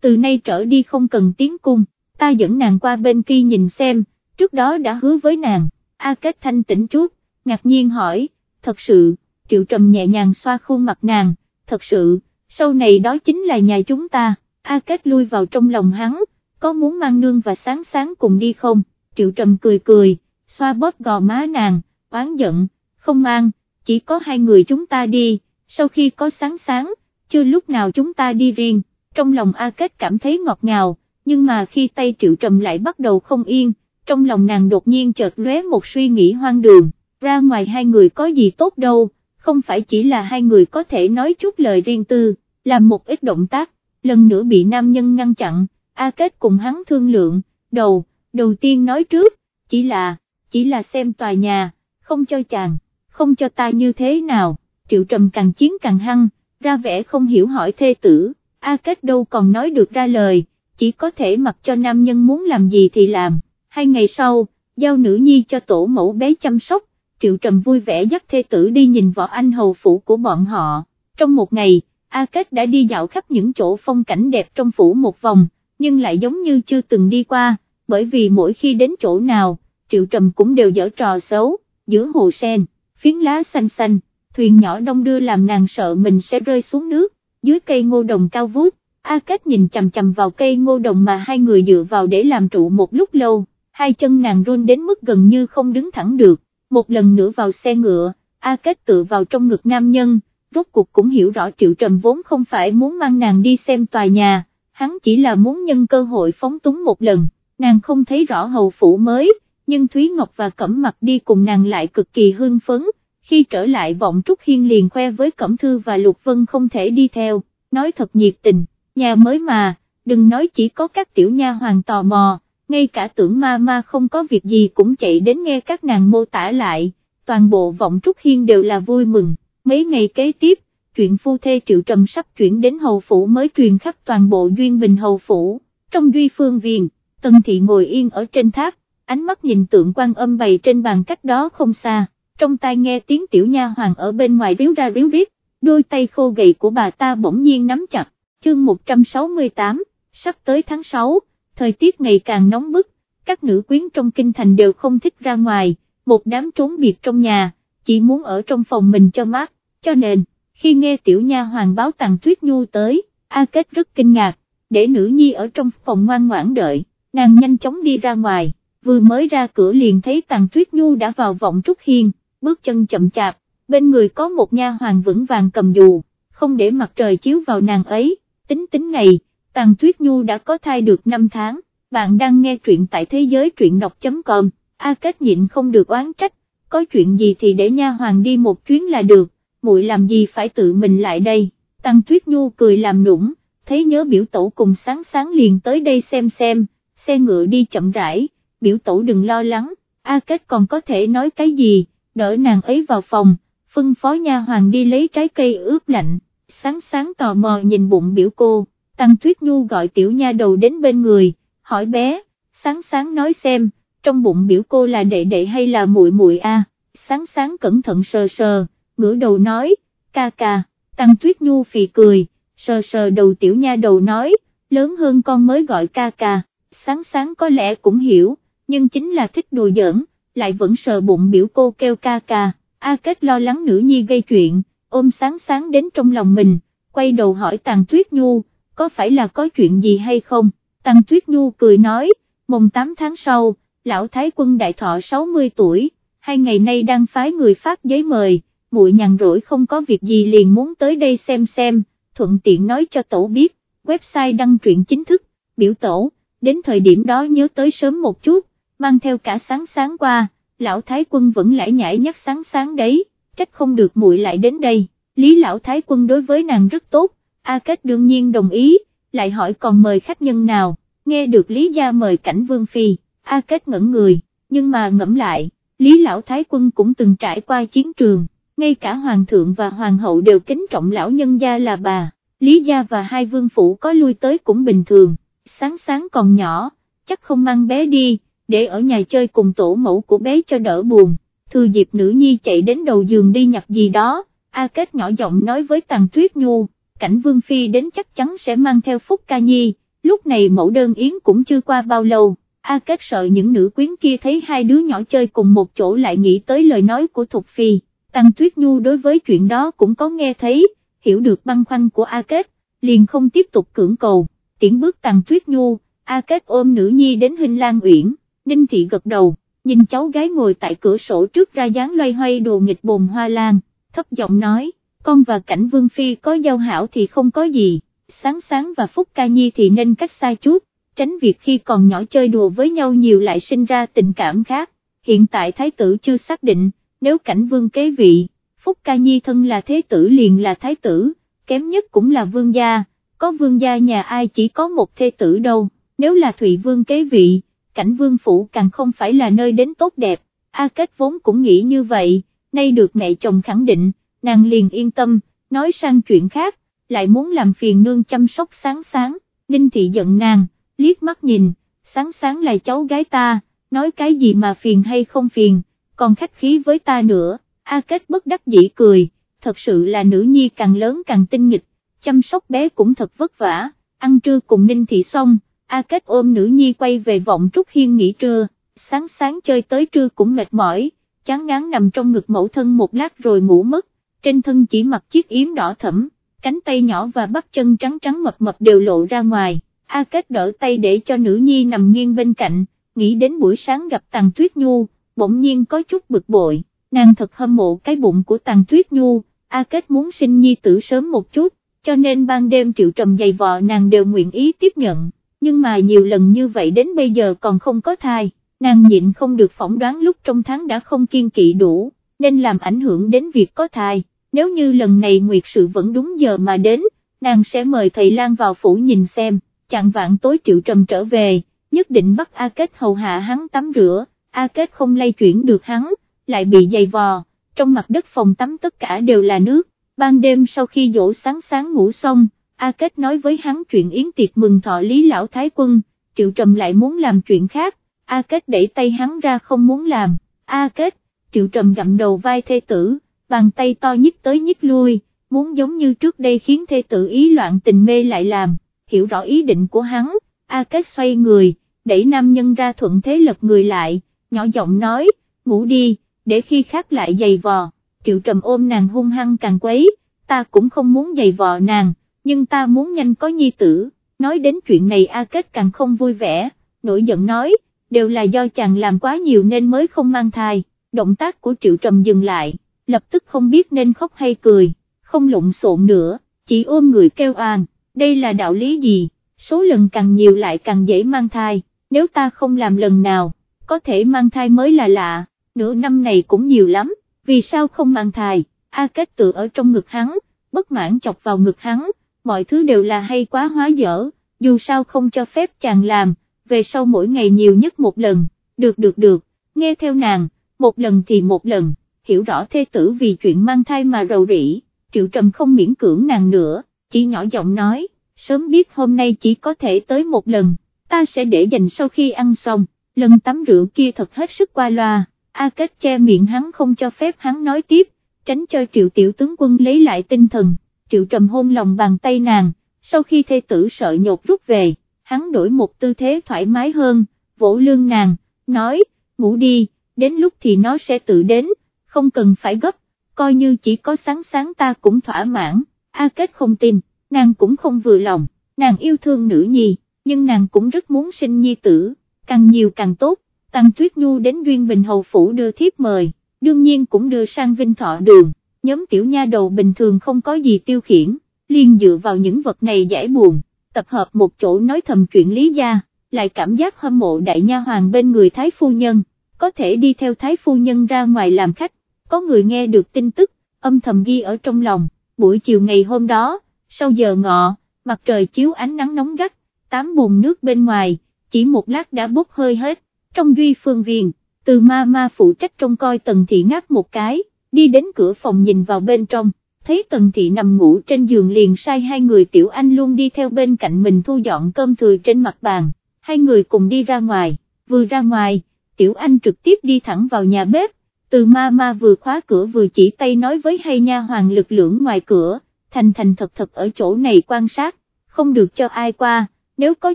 từ nay trở đi không cần tiến cung, ta dẫn nàng qua bên kia nhìn xem, trước đó đã hứa với nàng, A Kết thanh tỉnh chút, ngạc nhiên hỏi, thật sự, Triệu Trầm nhẹ nhàng xoa khuôn mặt nàng, thật sự, sau này đó chính là nhà chúng ta, A Kết lui vào trong lòng hắn, có muốn mang nương và sáng sáng cùng đi không, Triệu Trầm cười cười, xoa bóp gò má nàng, oán giận, không mang, chỉ có hai người chúng ta đi, sau khi có sáng sáng, chưa lúc nào chúng ta đi riêng, trong lòng A Kết cảm thấy ngọt ngào, nhưng mà khi tay Triệu Trầm lại bắt đầu không yên, trong lòng nàng đột nhiên chợt lóe một suy nghĩ hoang đường, ra ngoài hai người có gì tốt đâu, không phải chỉ là hai người có thể nói chút lời riêng tư, làm một ít động tác, lần nữa bị nam nhân ngăn chặn, A Kết cùng hắn thương lượng, đầu, đầu tiên nói trước, chỉ là, chỉ là xem tòa nhà, không cho chàng, không cho ta như thế nào, triệu trầm càng chiến càng hăng, ra vẻ không hiểu hỏi thê tử, A Kết đâu còn nói được ra lời, chỉ có thể mặc cho nam nhân muốn làm gì thì làm, hai ngày sau, giao nữ nhi cho tổ mẫu bé chăm sóc, triệu trầm vui vẻ dắt thê tử đi nhìn võ anh hầu phủ của bọn họ, trong một ngày, A Kết đã đi dạo khắp những chỗ phong cảnh đẹp trong phủ một vòng, nhưng lại giống như chưa từng đi qua, bởi vì mỗi khi đến chỗ nào, triệu trầm cũng đều dở trò xấu, giữa hồ sen, phiến lá xanh xanh, thuyền nhỏ đông đưa làm nàng sợ mình sẽ rơi xuống nước, dưới cây ngô đồng cao vút, A Kết nhìn chằm chằm vào cây ngô đồng mà hai người dựa vào để làm trụ một lúc lâu, hai chân nàng run đến mức gần như không đứng thẳng được, một lần nữa vào xe ngựa, A Kết tự vào trong ngực nam nhân, rốt cuộc cũng hiểu rõ Triệu Trầm vốn không phải muốn mang nàng đi xem tòa nhà, hắn chỉ là muốn nhân cơ hội phóng túng một lần, nàng không thấy rõ hầu phủ mới, nhưng Thúy Ngọc và Cẩm Mặc đi cùng nàng lại cực kỳ hưng phấn, khi trở lại vọng Trúc Hiên liền khoe với Cẩm Thư và Lục Vân không thể đi theo, nói thật nhiệt tình, nhà mới mà, đừng nói chỉ có các tiểu nha hoàng tò mò, ngay cả tưởng ma ma không có việc gì cũng chạy đến nghe các nàng mô tả lại, toàn bộ vọng Trúc Hiên đều là vui mừng, mấy ngày kế tiếp, chuyện phu thê triệu trầm sắp chuyển đến hầu phủ mới truyền khắp toàn bộ duyên bình hầu phủ, trong duy phương viện, tần thị ngồi yên ở trên tháp, ánh mắt nhìn tượng quan âm bày trên bàn cách đó không xa, trong tai nghe tiếng tiểu nha hoàng ở bên ngoài ríu ra ríu rít, đôi tay khô gầy của bà ta bỗng nhiên nắm chặt, chương 168, sắp tới tháng 6, thời tiết ngày càng nóng bức, các nữ quyến trong kinh thành đều không thích ra ngoài, một đám trốn biệt trong nhà, chỉ muốn ở trong phòng mình cho mát, cho nên, khi nghe tiểu nha hoàng báo tàng tuyết nhu tới, A Kết rất kinh ngạc, để nữ nhi ở trong phòng ngoan ngoãn đợi, nàng nhanh chóng đi ra ngoài, vừa mới ra cửa liền thấy tàng tuyết nhu đã vào vọng trúc hiên, bước chân chậm chạp, bên người có một nha hoàng vững vàng cầm dù, không để mặt trời chiếu vào nàng ấy, tính tính ngày, tàng tuyết nhu đã có thai được 5 tháng, bạn đang nghe truyện tại thế giới truyện đọc.com, A Kết nhịn không được oán trách, có chuyện gì thì để nha hoàng đi một chuyến là được, muội làm gì phải tự mình lại đây, Tàng Tuyết Nhu cười làm nũng, thấy nhớ biểu tổ cùng sáng sáng liền tới đây xem xem, xe ngựa đi chậm rãi, biểu tổ đừng lo lắng, A Kết còn có thể nói cái gì, đỡ nàng ấy vào phòng, phân phó nha hoàng đi lấy trái cây ướp lạnh, sáng sáng tò mò nhìn bụng biểu cô, Tăng Tuyết Nhu gọi tiểu nha đầu đến bên người, hỏi bé, sáng sáng nói xem, trong bụng biểu cô là đệ đệ hay là muội muội a? sáng sáng cẩn thận sờ sờ, ngửa đầu nói, ca ca, Tăng Tuyết Nhu phì cười, sờ sờ đầu tiểu nha đầu nói, lớn hơn con mới gọi ca ca, sáng sáng có lẽ cũng hiểu, nhưng chính là thích đùa giỡn, lại vẫn sờ bụng biểu cô kêu ca ca, A Kết lo lắng nữ nhi gây chuyện, ôm sáng sáng đến trong lòng mình, quay đầu hỏi Tàng Tuyết Nhu, có phải là có chuyện gì hay không, Tăng Tuyết Nhu cười nói, mùng 8 tháng sau, lão thái quân đại thọ 60 tuổi, hai ngày nay đang phái người phát giấy mời, muội nhàn rỗi không có việc gì liền muốn tới đây xem xem, thuận tiện nói cho tổ biết, website đăng truyện chính thức, biểu tổ, đến thời điểm đó nhớ tới sớm một chút, mang theo cả sáng sáng qua, lão thái quân vẫn lải nhảy nhắc sáng sáng đấy, trách không được muội lại đến đây, lý lão thái quân đối với nàng rất tốt, A Kết đương nhiên đồng ý, lại hỏi còn mời khách nhân nào, nghe được lý gia mời cảnh vương phi, A Kết ngẩn người, nhưng mà ngẫm lại, lý lão thái quân cũng từng trải qua chiến trường ngay cả hoàng thượng và hoàng hậu đều kính trọng lão nhân gia là bà, lý gia và hai vương phủ có lui tới cũng bình thường, sáng sáng còn nhỏ, chắc không mang bé đi, để ở nhà chơi cùng tổ mẫu của bé cho đỡ buồn, thừa dịp nữ nhi chạy đến đầu giường đi nhặt gì đó, A Kết nhỏ giọng nói với Tàng Tuyết Nhu, cảnh Vương Phi đến chắc chắn sẽ mang theo Phúc Ca Nhi, lúc này mẫu đơn yến cũng chưa qua bao lâu, A Kết sợ những nữ quyến kia thấy hai đứa nhỏ chơi cùng một chỗ lại nghĩ tới lời nói của Thục Phi, Tăng Tuyết Nhu đối với chuyện đó cũng có nghe thấy, hiểu được băn khoăn của A Kết, liền không tiếp tục cưỡng cầu, tiễn bước Tăng Tuyết Nhu, A Kết ôm nữ nhi đến hình lan uyển, Ninh Thị gật đầu, nhìn cháu gái ngồi tại cửa sổ trước ra dáng loay hoay đồ nghịch bồn hoa lan, thấp giọng nói, con và cảnh Vương Phi có giao hảo thì không có gì, sáng sáng và Phúc Ca Nhi thì nên cách xa chút, tránh việc khi còn nhỏ chơi đùa với nhau nhiều lại sinh ra tình cảm khác, hiện tại Thái tử chưa xác định, nếu cảnh Vương kế vị, Phúc Ca Nhi thân là thế tử liền là Thái tử, kém nhất cũng là Vương gia, có Vương gia nhà ai chỉ có một thế tử đâu, nếu là Thụy Vương kế vị, cảnh Vương phủ càng không phải là nơi đến tốt đẹp, A Kết vốn cũng nghĩ như vậy, nay được mẹ chồng khẳng định, nàng liền yên tâm, nói sang chuyện khác, lại muốn làm phiền nương chăm sóc sáng sáng, Ninh Thị giận nàng, liếc mắt nhìn, sáng sáng là cháu gái ta, nói cái gì mà phiền hay không phiền, còn khách khí với ta nữa, A Kết bất đắc dĩ cười, thật sự là nữ nhi càng lớn càng tinh nghịch, chăm sóc bé cũng thật vất vả, ăn trưa cùng Ninh Thị xong, A Kết ôm nữ nhi quay về vọng Trúc Hiên nghỉ trưa, sáng sáng chơi tới trưa cũng mệt mỏi, chán ngán nằm trong ngực mẫu thân một lát rồi ngủ mất, trên thân chỉ mặc chiếc yếm đỏ thẫm, cánh tay nhỏ và bắp chân trắng trắng mập mập đều lộ ra ngoài, A Kết đỡ tay để cho nữ nhi nằm nghiêng bên cạnh, nghĩ đến buổi sáng gặp Tàng Tuyết Nhu, bỗng nhiên có chút bực bội, nàng thật hâm mộ cái bụng của Tàng Tuyết Nhu, A Kết muốn sinh nhi tử sớm một chút, cho nên ban đêm triệu trầm dày vò nàng đều nguyện ý tiếp nhận, nhưng mà nhiều lần như vậy đến bây giờ còn không có thai, nàng nhịn không được phỏng đoán lúc trong tháng đã không kiên kỵ đủ, nên làm ảnh hưởng đến việc có thai, nếu như lần này nguyệt sự vẫn đúng giờ mà đến, nàng sẽ mời thầy Lan vào phủ nhìn xem, chặn vạn tối triệu trầm trở về, nhất định bắt A Kết hầu hạ hắn tắm rửa, A Kết không lay chuyển được hắn, lại bị dày vò, trong mặt đất phòng tắm tất cả đều là nước, ban đêm sau khi dỗ sáng sáng ngủ xong, A Kết nói với hắn chuyện yến tiệc mừng thọ Lý Lão Thái Quân, Triệu Trầm lại muốn làm chuyện khác, A Kết đẩy tay hắn ra không muốn làm, A Kết, Triệu Trầm gặm đầu vai thê tử, bàn tay to nhích tới nhích lui, muốn giống như trước đây khiến thê tử ý loạn tình mê lại làm, hiểu rõ ý định của hắn, A Kết xoay người, đẩy nam nhân ra thuận thế lật người lại, nhỏ giọng nói, ngủ đi, để khi khác lại giày vò, triệu trầm ôm nàng hung hăng càng quấy, ta cũng không muốn giày vò nàng, nhưng ta muốn nhanh có nhi tử, nói đến chuyện này A Kết càng không vui vẻ, nổi giận nói, đều là do chàng làm quá nhiều nên mới không mang thai, động tác của triệu trầm dừng lại, lập tức không biết nên khóc hay cười, không lộn xộn nữa, chỉ ôm người kêu an, đây là đạo lý gì, số lần càng nhiều lại càng dễ mang thai, nếu ta không làm lần nào, có thể mang thai mới là lạ, nửa năm này cũng nhiều lắm, vì sao không mang thai, A Kết tự ở trong ngực hắn, bất mãn chọc vào ngực hắn, mọi thứ đều là hay quá hóa dở, dù sao không cho phép chàng làm, về sau mỗi ngày nhiều nhất một lần, được được được, nghe theo nàng, một lần thì một lần, hiểu rõ thê tử vì chuyện mang thai mà rầu rĩ, triệu trầm không miễn cưỡng nàng nữa, chỉ nhỏ giọng nói, sớm biết hôm nay chỉ có thể tới một lần, ta sẽ để dành sau khi ăn xong, lần tắm rửa kia thật hết sức qua loa, A Kết che miệng hắn không cho phép hắn nói tiếp, tránh cho triệu tiểu tướng quân lấy lại tinh thần, triệu trầm hôn lòng bàn tay nàng, sau khi thê tử sợ nhột rút về, hắn đổi một tư thế thoải mái hơn, vỗ lương nàng, nói, ngủ đi, đến lúc thì nó sẽ tự đến, không cần phải gấp, coi như chỉ có sáng sáng ta cũng thỏa mãn, A Kết không tin, nàng cũng không vừa lòng, nàng yêu thương nữ nhi, nhưng nàng cũng rất muốn sinh nhi tử, càng nhiều càng tốt, Tăng Tuyết Nhu đến Duyên Bình Hầu Phủ đưa thiếp mời, đương nhiên cũng đưa sang Vinh Thọ Đường, nhóm tiểu nha đầu bình thường không có gì tiêu khiển, liền dựa vào những vật này giải buồn, tập hợp một chỗ nói thầm chuyện lý gia, lại cảm giác hâm mộ đại nha hoàng bên người Thái Phu Nhân, có thể đi theo Thái Phu Nhân ra ngoài làm khách, có người nghe được tin tức, âm thầm ghi ở trong lòng, buổi chiều ngày hôm đó, sau giờ ngọ, mặt trời chiếu ánh nắng nóng gắt, tám bùn nước bên ngoài, chỉ một lát đã bốc hơi hết, trong duy phương viện, từ ma ma phụ trách trông coi tần thị ngáp một cái, đi đến cửa phòng nhìn vào bên trong, thấy tần thị nằm ngủ trên giường liền sai hai người tiểu anh luôn đi theo bên cạnh mình thu dọn cơm thừa trên mặt bàn, hai người cùng đi ra ngoài, vừa ra ngoài, tiểu anh trực tiếp đi thẳng vào nhà bếp, từ ma ma vừa khóa cửa vừa chỉ tay nói với hay nha hoàng lực lượng ngoài cửa, thành thành thật thật ở chỗ này quan sát, không được cho ai qua, nếu có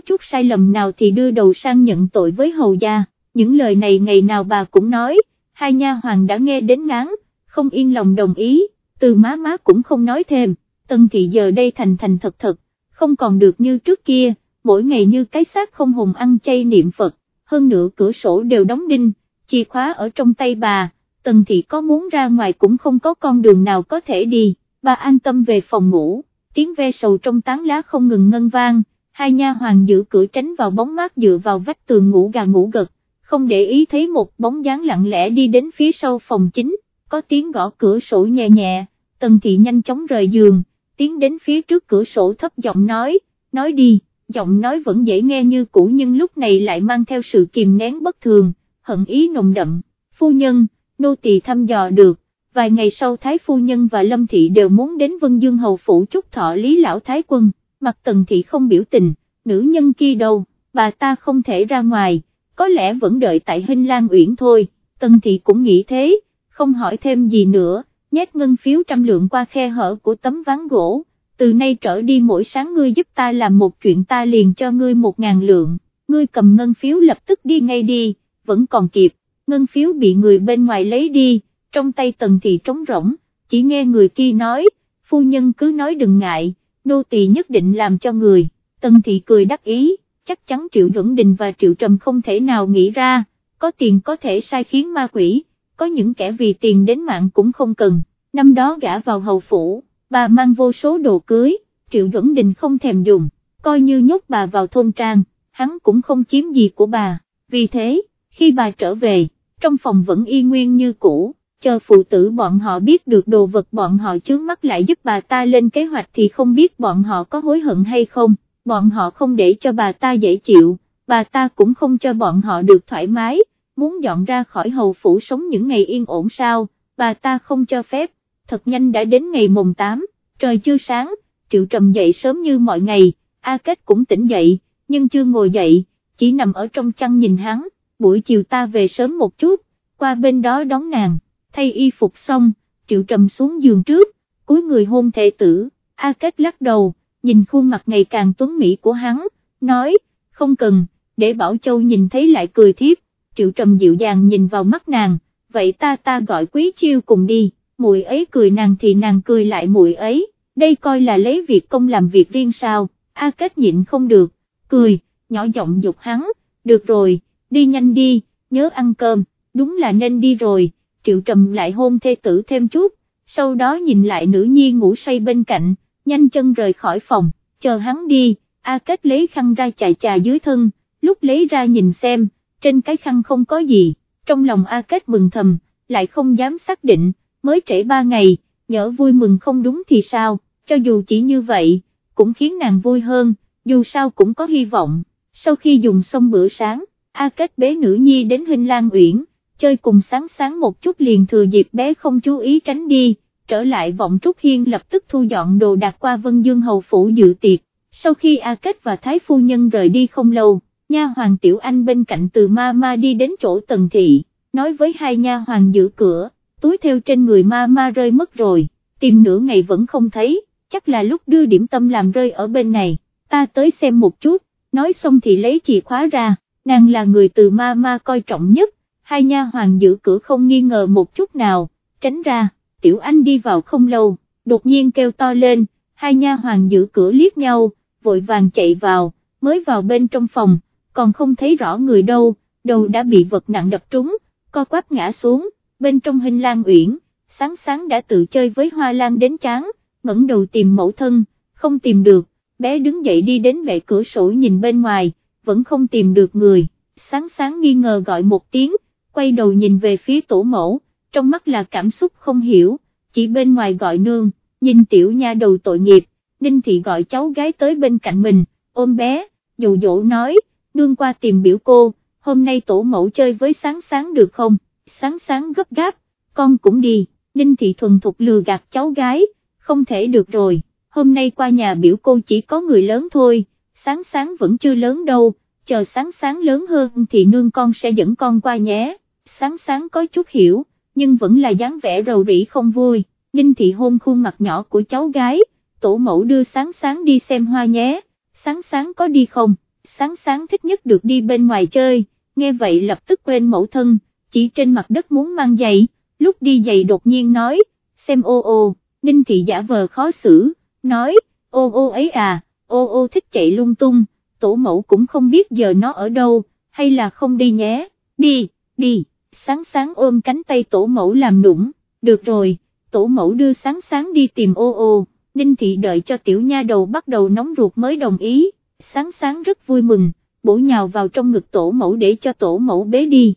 chút sai lầm nào thì đưa đầu sang nhận tội với hầu gia, những lời này ngày nào bà cũng nói, hai nha hoàng đã nghe đến ngán, không yên lòng đồng ý, từ má má cũng không nói thêm, tân thị giờ đây thành thành thật thật, không còn được như trước kia, mỗi ngày như cái xác không hùng ăn chay niệm Phật, hơn nữa cửa sổ đều đóng đinh, chìa khóa ở trong tay bà, tần thị có muốn ra ngoài cũng không có con đường nào có thể đi, bà an tâm về phòng ngủ, tiếng ve sầu trong tán lá không ngừng ngân vang, hai nha hoàng giữ cửa tránh vào bóng mát dựa vào vách tường ngủ gà ngủ gật, không để ý thấy một bóng dáng lặng lẽ đi đến phía sau phòng chính, có tiếng gõ cửa sổ nhẹ nhẹ, tần thị nhanh chóng rời giường, tiến đến phía trước cửa sổ thấp giọng nói, nói đi, giọng nói vẫn dễ nghe như cũ nhưng lúc này lại mang theo sự kìm nén bất thường, hận ý nồng đậm, phu nhân, nô tỳ thăm dò được, vài ngày sau Thái Phu Nhân và Lâm Thị đều muốn đến Vân Dương Hầu Phủ chúc thọ Lý Lão Thái Quân, mặt Tần Thị không biểu tình, nữ nhân kia đâu, bà ta không thể ra ngoài, có lẽ vẫn đợi tại Hinh Lan Uyển thôi, Tần Thị cũng nghĩ thế, không hỏi thêm gì nữa, nhét ngân phiếu trăm lượng qua khe hở của tấm ván gỗ, từ nay trở đi mỗi sáng ngươi giúp ta làm một chuyện ta liền cho ngươi một ngàn lượng, ngươi cầm ngân phiếu lập tức đi ngay đi, vẫn còn kịp, ngân phiếu bị người bên ngoài lấy đi, trong tay tần thị trống rỗng, chỉ nghe người kia nói, phu nhân cứ nói đừng ngại, nô tỳ nhất định làm cho người, tần thị cười đắc ý, chắc chắn Triệu Duẩn Đình và Triệu Trầm không thể nào nghĩ ra, có tiền có thể sai khiến ma quỷ, có những kẻ vì tiền đến mạng cũng không cần, năm đó gã vào hầu phủ, bà mang vô số đồ cưới, Triệu Duẩn Đình không thèm dùng, coi như nhốt bà vào thôn trang, hắn cũng không chiếm gì của bà, vì thế, khi bà trở về, trong phòng vẫn y nguyên như cũ, chờ phụ tử bọn họ biết được đồ vật bọn họ chướng mắt lại giúp bà ta lên kế hoạch thì không biết bọn họ có hối hận hay không, bọn họ không để cho bà ta dễ chịu, bà ta cũng không cho bọn họ được thoải mái, muốn dọn ra khỏi hầu phủ sống những ngày yên ổn sao, bà ta không cho phép, thật nhanh đã đến ngày mùng 8, trời chưa sáng, Triệu Trầm dậy sớm như mọi ngày, A Kết cũng tỉnh dậy, nhưng chưa ngồi dậy, chỉ nằm ở trong chăn nhìn hắn, buổi chiều ta về sớm một chút, qua bên đó đón nàng, thay y phục xong, Triệu Trầm xuống giường trước, cuối người hôn thệ tử, A Kết lắc đầu, nhìn khuôn mặt ngày càng tuấn mỹ của hắn, nói, không cần, để Bảo Châu nhìn thấy lại cười thiếp, Triệu Trầm dịu dàng nhìn vào mắt nàng, vậy ta ta gọi quý chiêu cùng đi, muội ấy cười nàng thì nàng cười lại muội ấy, đây coi là lấy việc công làm việc riêng sao, A Kết nhịn không được, cười, nhỏ giọng dục hắn, được rồi, đi nhanh đi, nhớ ăn cơm, đúng là nên đi rồi, Triệu Trầm lại hôn thê tử thêm chút, sau đó nhìn lại nữ nhi ngủ say bên cạnh, nhanh chân rời khỏi phòng, chờ hắn đi, A Kết lấy khăn ra chà chà dưới thân, lúc lấy ra nhìn xem, trên cái khăn không có gì, trong lòng A Kết mừng thầm, lại không dám xác định, mới trễ ba ngày, nhỡ vui mừng không đúng thì sao, cho dù chỉ như vậy, cũng khiến nàng vui hơn, dù sao cũng có hy vọng, sau khi dùng xong bữa sáng, A Kết bế nữ nhi đến Hình Lan Uyển, chơi cùng sáng sáng một chút liền thừa dịp bé không chú ý tránh đi, trở lại vọng Trúc Hiên lập tức thu dọn đồ đạc qua Vân Dương Hầu Phủ dự tiệc, sau khi A Kết và Thái Phu Nhân rời đi không lâu, nha hoàng Tiểu Anh bên cạnh từ ma ma đi đến chỗ Tần Thị, nói với hai nha hoàng giữ cửa, túi theo trên người ma ma rơi mất rồi, tìm nửa ngày vẫn không thấy, chắc là lúc đưa điểm tâm làm rơi ở bên này, ta tới xem một chút, nói xong thì lấy chìa khóa ra, nàng là người từ ma ma coi trọng nhất, hai nha hoàng giữ cửa không nghi ngờ một chút nào, tránh ra, tiểu anh đi vào không lâu, đột nhiên kêu to lên, hai nha hoàng giữ cửa liếc nhau, vội vàng chạy vào, mới vào bên trong phòng, còn không thấy rõ người đâu, đầu đã bị vật nặng đập trúng, co quắp ngã xuống, bên trong hình lan uyển, sáng sáng đã tự chơi với hoa lan đến chán, ngẩng đầu tìm mẫu thân, không tìm được, bé đứng dậy đi đến bệ cửa sổ nhìn bên ngoài, vẫn không tìm được người, sáng sáng nghi ngờ gọi một tiếng, quay đầu nhìn về phía tổ mẫu, trong mắt là cảm xúc không hiểu, chỉ bên ngoài gọi nương, nhìn tiểu nha đầu tội nghiệp, Ninh Thị gọi cháu gái tới bên cạnh mình, ôm bé, dụ dỗ nói, nương qua tìm biểu cô, hôm nay tổ mẫu chơi với sáng sáng được không, sáng sáng gấp gáp, con cũng đi, Ninh Thị thuần thục lừa gạt cháu gái, không thể được rồi, hôm nay qua nhà biểu cô chỉ có người lớn thôi, sáng sáng vẫn chưa lớn đâu, chờ sáng sáng lớn hơn thì nương con sẽ dẫn con qua nhé, sáng sáng có chút hiểu, nhưng vẫn là dáng vẻ rầu rĩ không vui, Ninh Thị hôn khuôn mặt nhỏ của cháu gái, tổ mẫu đưa sáng sáng đi xem hoa nhé, sáng sáng có đi không, sáng sáng thích nhất được đi bên ngoài chơi, nghe vậy lập tức quên mẫu thân, chỉ trên mặt đất muốn mang giày, lúc đi giày đột nhiên nói, xem ô ô, Ninh Thị giả vờ khó xử, nói, ô ô ấy à, ô ô thích chạy lung tung, tổ mẫu cũng không biết giờ nó ở đâu, hay là không đi nhé, đi, đi, sáng sáng ôm cánh tay tổ mẫu làm nũng, được rồi, tổ mẫu đưa sáng sáng đi tìm ô ô, Ninh Thị đợi cho tiểu nha đầu bắt đầu nóng ruột mới đồng ý, sáng sáng rất vui mừng, bổ nhào vào trong ngực tổ mẫu để cho tổ mẫu bế đi.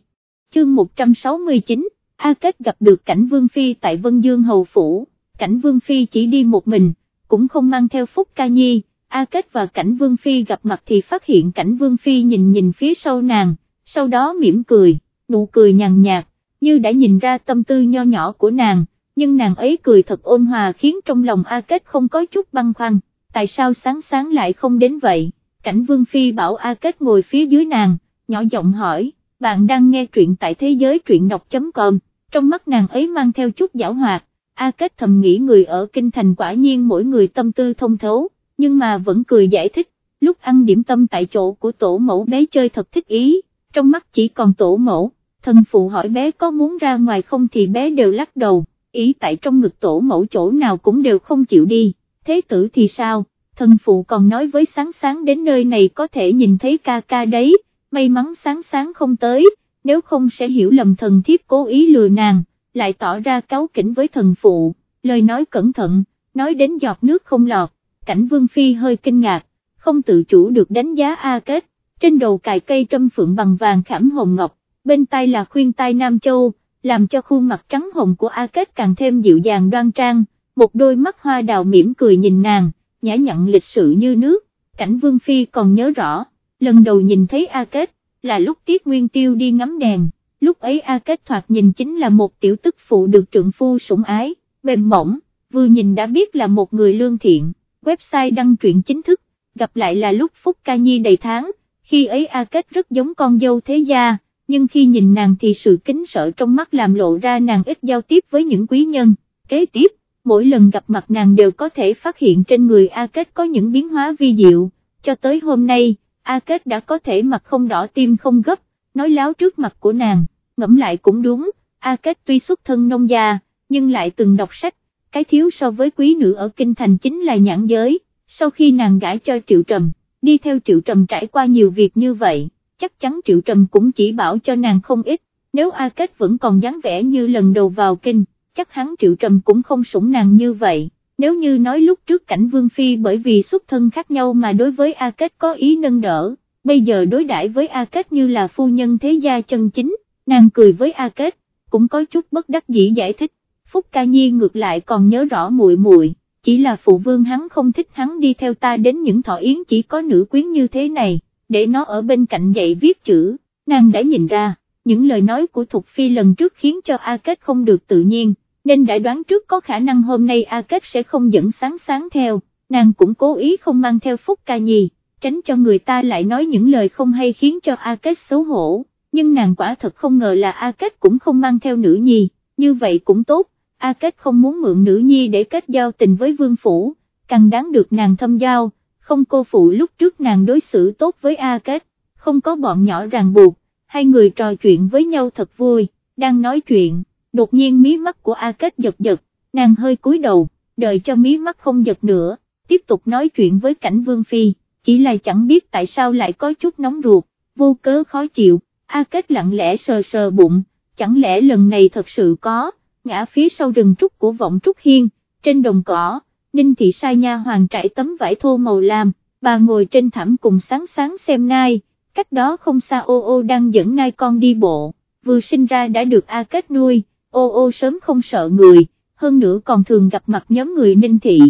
Chương 169, A Kết gặp được cảnh Vương Phi tại Vân Dương Hầu Phủ, cảnh Vương Phi chỉ đi một mình, cũng không mang theo Phúc Ca Nhi, A Kết và cảnh Vương Phi gặp mặt thì phát hiện cảnh Vương Phi nhìn nhìn phía sau nàng, sau đó mỉm cười, nụ cười nhàn nhạt, như đã nhìn ra tâm tư nho nhỏ của nàng, nhưng nàng ấy cười thật ôn hòa khiến trong lòng A Kết không có chút băn khoăn, tại sao sáng sáng lại không đến vậy, cảnh Vương Phi bảo A Kết ngồi phía dưới nàng, nhỏ giọng hỏi, bạn đang nghe truyện tại thế giới truyện đọc.com, trong mắt nàng ấy mang theo chút giảo hoạt, A Kết thầm nghĩ người ở Kinh Thành quả nhiên mỗi người tâm tư thông thấu, nhưng mà vẫn cười giải thích, lúc ăn điểm tâm tại chỗ của tổ mẫu bé chơi thật thích ý, trong mắt chỉ còn tổ mẫu, thần phụ hỏi bé có muốn ra ngoài không thì bé đều lắc đầu, ý tại trong ngực tổ mẫu chỗ nào cũng đều không chịu đi, thế tử thì sao, thần phụ còn nói với sáng sáng đến nơi này có thể nhìn thấy ca ca đấy, may mắn sáng sáng không tới, nếu không sẽ hiểu lầm thần thiếp cố ý lừa nàng, lại tỏ ra cáo kỉnh với thần phụ, lời nói cẩn thận, nói đến giọt nước không lọt, cảnh vương phi hơi kinh ngạc, không tự chủ được đánh giá A Kết, trên đầu cài cây trâm phượng bằng vàng khảm hồng ngọc, bên tay là khuyên tai Nam Châu, làm cho khuôn mặt trắng hồng của A Kết càng thêm dịu dàng đoan trang, một đôi mắt hoa đào mỉm cười nhìn nàng, nhã nhặn lịch sự như nước, cảnh vương phi còn nhớ rõ, lần đầu nhìn thấy A Kết, là lúc Tiết Nguyên Tiêu đi ngắm đèn, lúc ấy A Kết thoạt nhìn chính là một tiểu tức phụ được trượng phu sủng ái, mềm mỏng, vừa nhìn đã biết là một người lương thiện, website đăng truyện chính thức, gặp lại là lúc Phúc Ca Nhi đầy tháng, khi ấy A Kết rất giống con dâu thế gia, nhưng khi nhìn nàng thì sự kính sợ trong mắt làm lộ ra nàng ít giao tiếp với những quý nhân, kế tiếp, mỗi lần gặp mặt nàng đều có thể phát hiện trên người A Kết có những biến hóa vi diệu, cho tới hôm nay, A Kết đã có thể mặt không đỏ tim không gấp, nói láo trước mặt của nàng, ngẫm lại cũng đúng, A Kết tuy xuất thân nông gia, nhưng lại từng đọc sách, cái thiếu so với quý nữ ở Kinh Thành chính là nhãn giới, sau khi nàng gãi cho Triệu Trầm, đi theo Triệu Trầm trải qua nhiều việc như vậy, chắc chắn Triệu Trầm cũng chỉ bảo cho nàng không ít, nếu A Kết vẫn còn dáng vẻ như lần đầu vào Kinh, chắc hắn Triệu Trầm cũng không sủng nàng như vậy. Nếu như nói lúc trước cảnh Vương Phi bởi vì xuất thân khác nhau mà đối với A Kết có ý nâng đỡ, bây giờ đối đãi với A Kết như là phu nhân thế gia chân chính, nàng cười với A Kết, cũng có chút bất đắc dĩ giải thích, Phúc Ca Nhi ngược lại còn nhớ rõ muội muội, chỉ là phụ vương hắn không thích hắn đi theo ta đến những thọ yến chỉ có nữ quyến như thế này, để nó ở bên cạnh dạy viết chữ, nàng đã nhìn ra, những lời nói của Thục Phi lần trước khiến cho A Kết không được tự nhiên, nên đã đoán trước có khả năng hôm nay A Kết sẽ không dẫn sáng sáng theo, nàng cũng cố ý không mang theo Phúc Ca Nhi, tránh cho người ta lại nói những lời không hay khiến cho A Kết xấu hổ, nhưng nàng quả thật không ngờ là A Kết cũng không mang theo nữ nhi, như vậy cũng tốt, A Kết không muốn mượn nữ nhi để kết giao tình với vương phủ, càng đáng được nàng thâm giao, không cô phụ lúc trước nàng đối xử tốt với A Kết, không có bọn nhỏ ràng buộc, hai người trò chuyện với nhau thật vui, đang nói chuyện, đột nhiên mí mắt của A Kết giật giật, nàng hơi cúi đầu, đợi cho mí mắt không giật nữa, tiếp tục nói chuyện với cảnh Vương Phi, chỉ là chẳng biết tại sao lại có chút nóng ruột, vô cớ khó chịu, A Kết lặng lẽ sờ sờ bụng, chẳng lẽ lần này thật sự có ngã phía sau rừng trúc của vọng trúc hiên, trên đồng cỏ, Ninh Thị sai nha hoàng trải tấm vải thô màu lam, bà ngồi trên thảm cùng sáng sáng xem nai, cách đó không xa ô ô đang dẫn nai con đi bộ, vừa sinh ra đã được A Kết nuôi, ô ô sớm không sợ người, hơn nữa còn thường gặp mặt nhóm người Ninh Thị,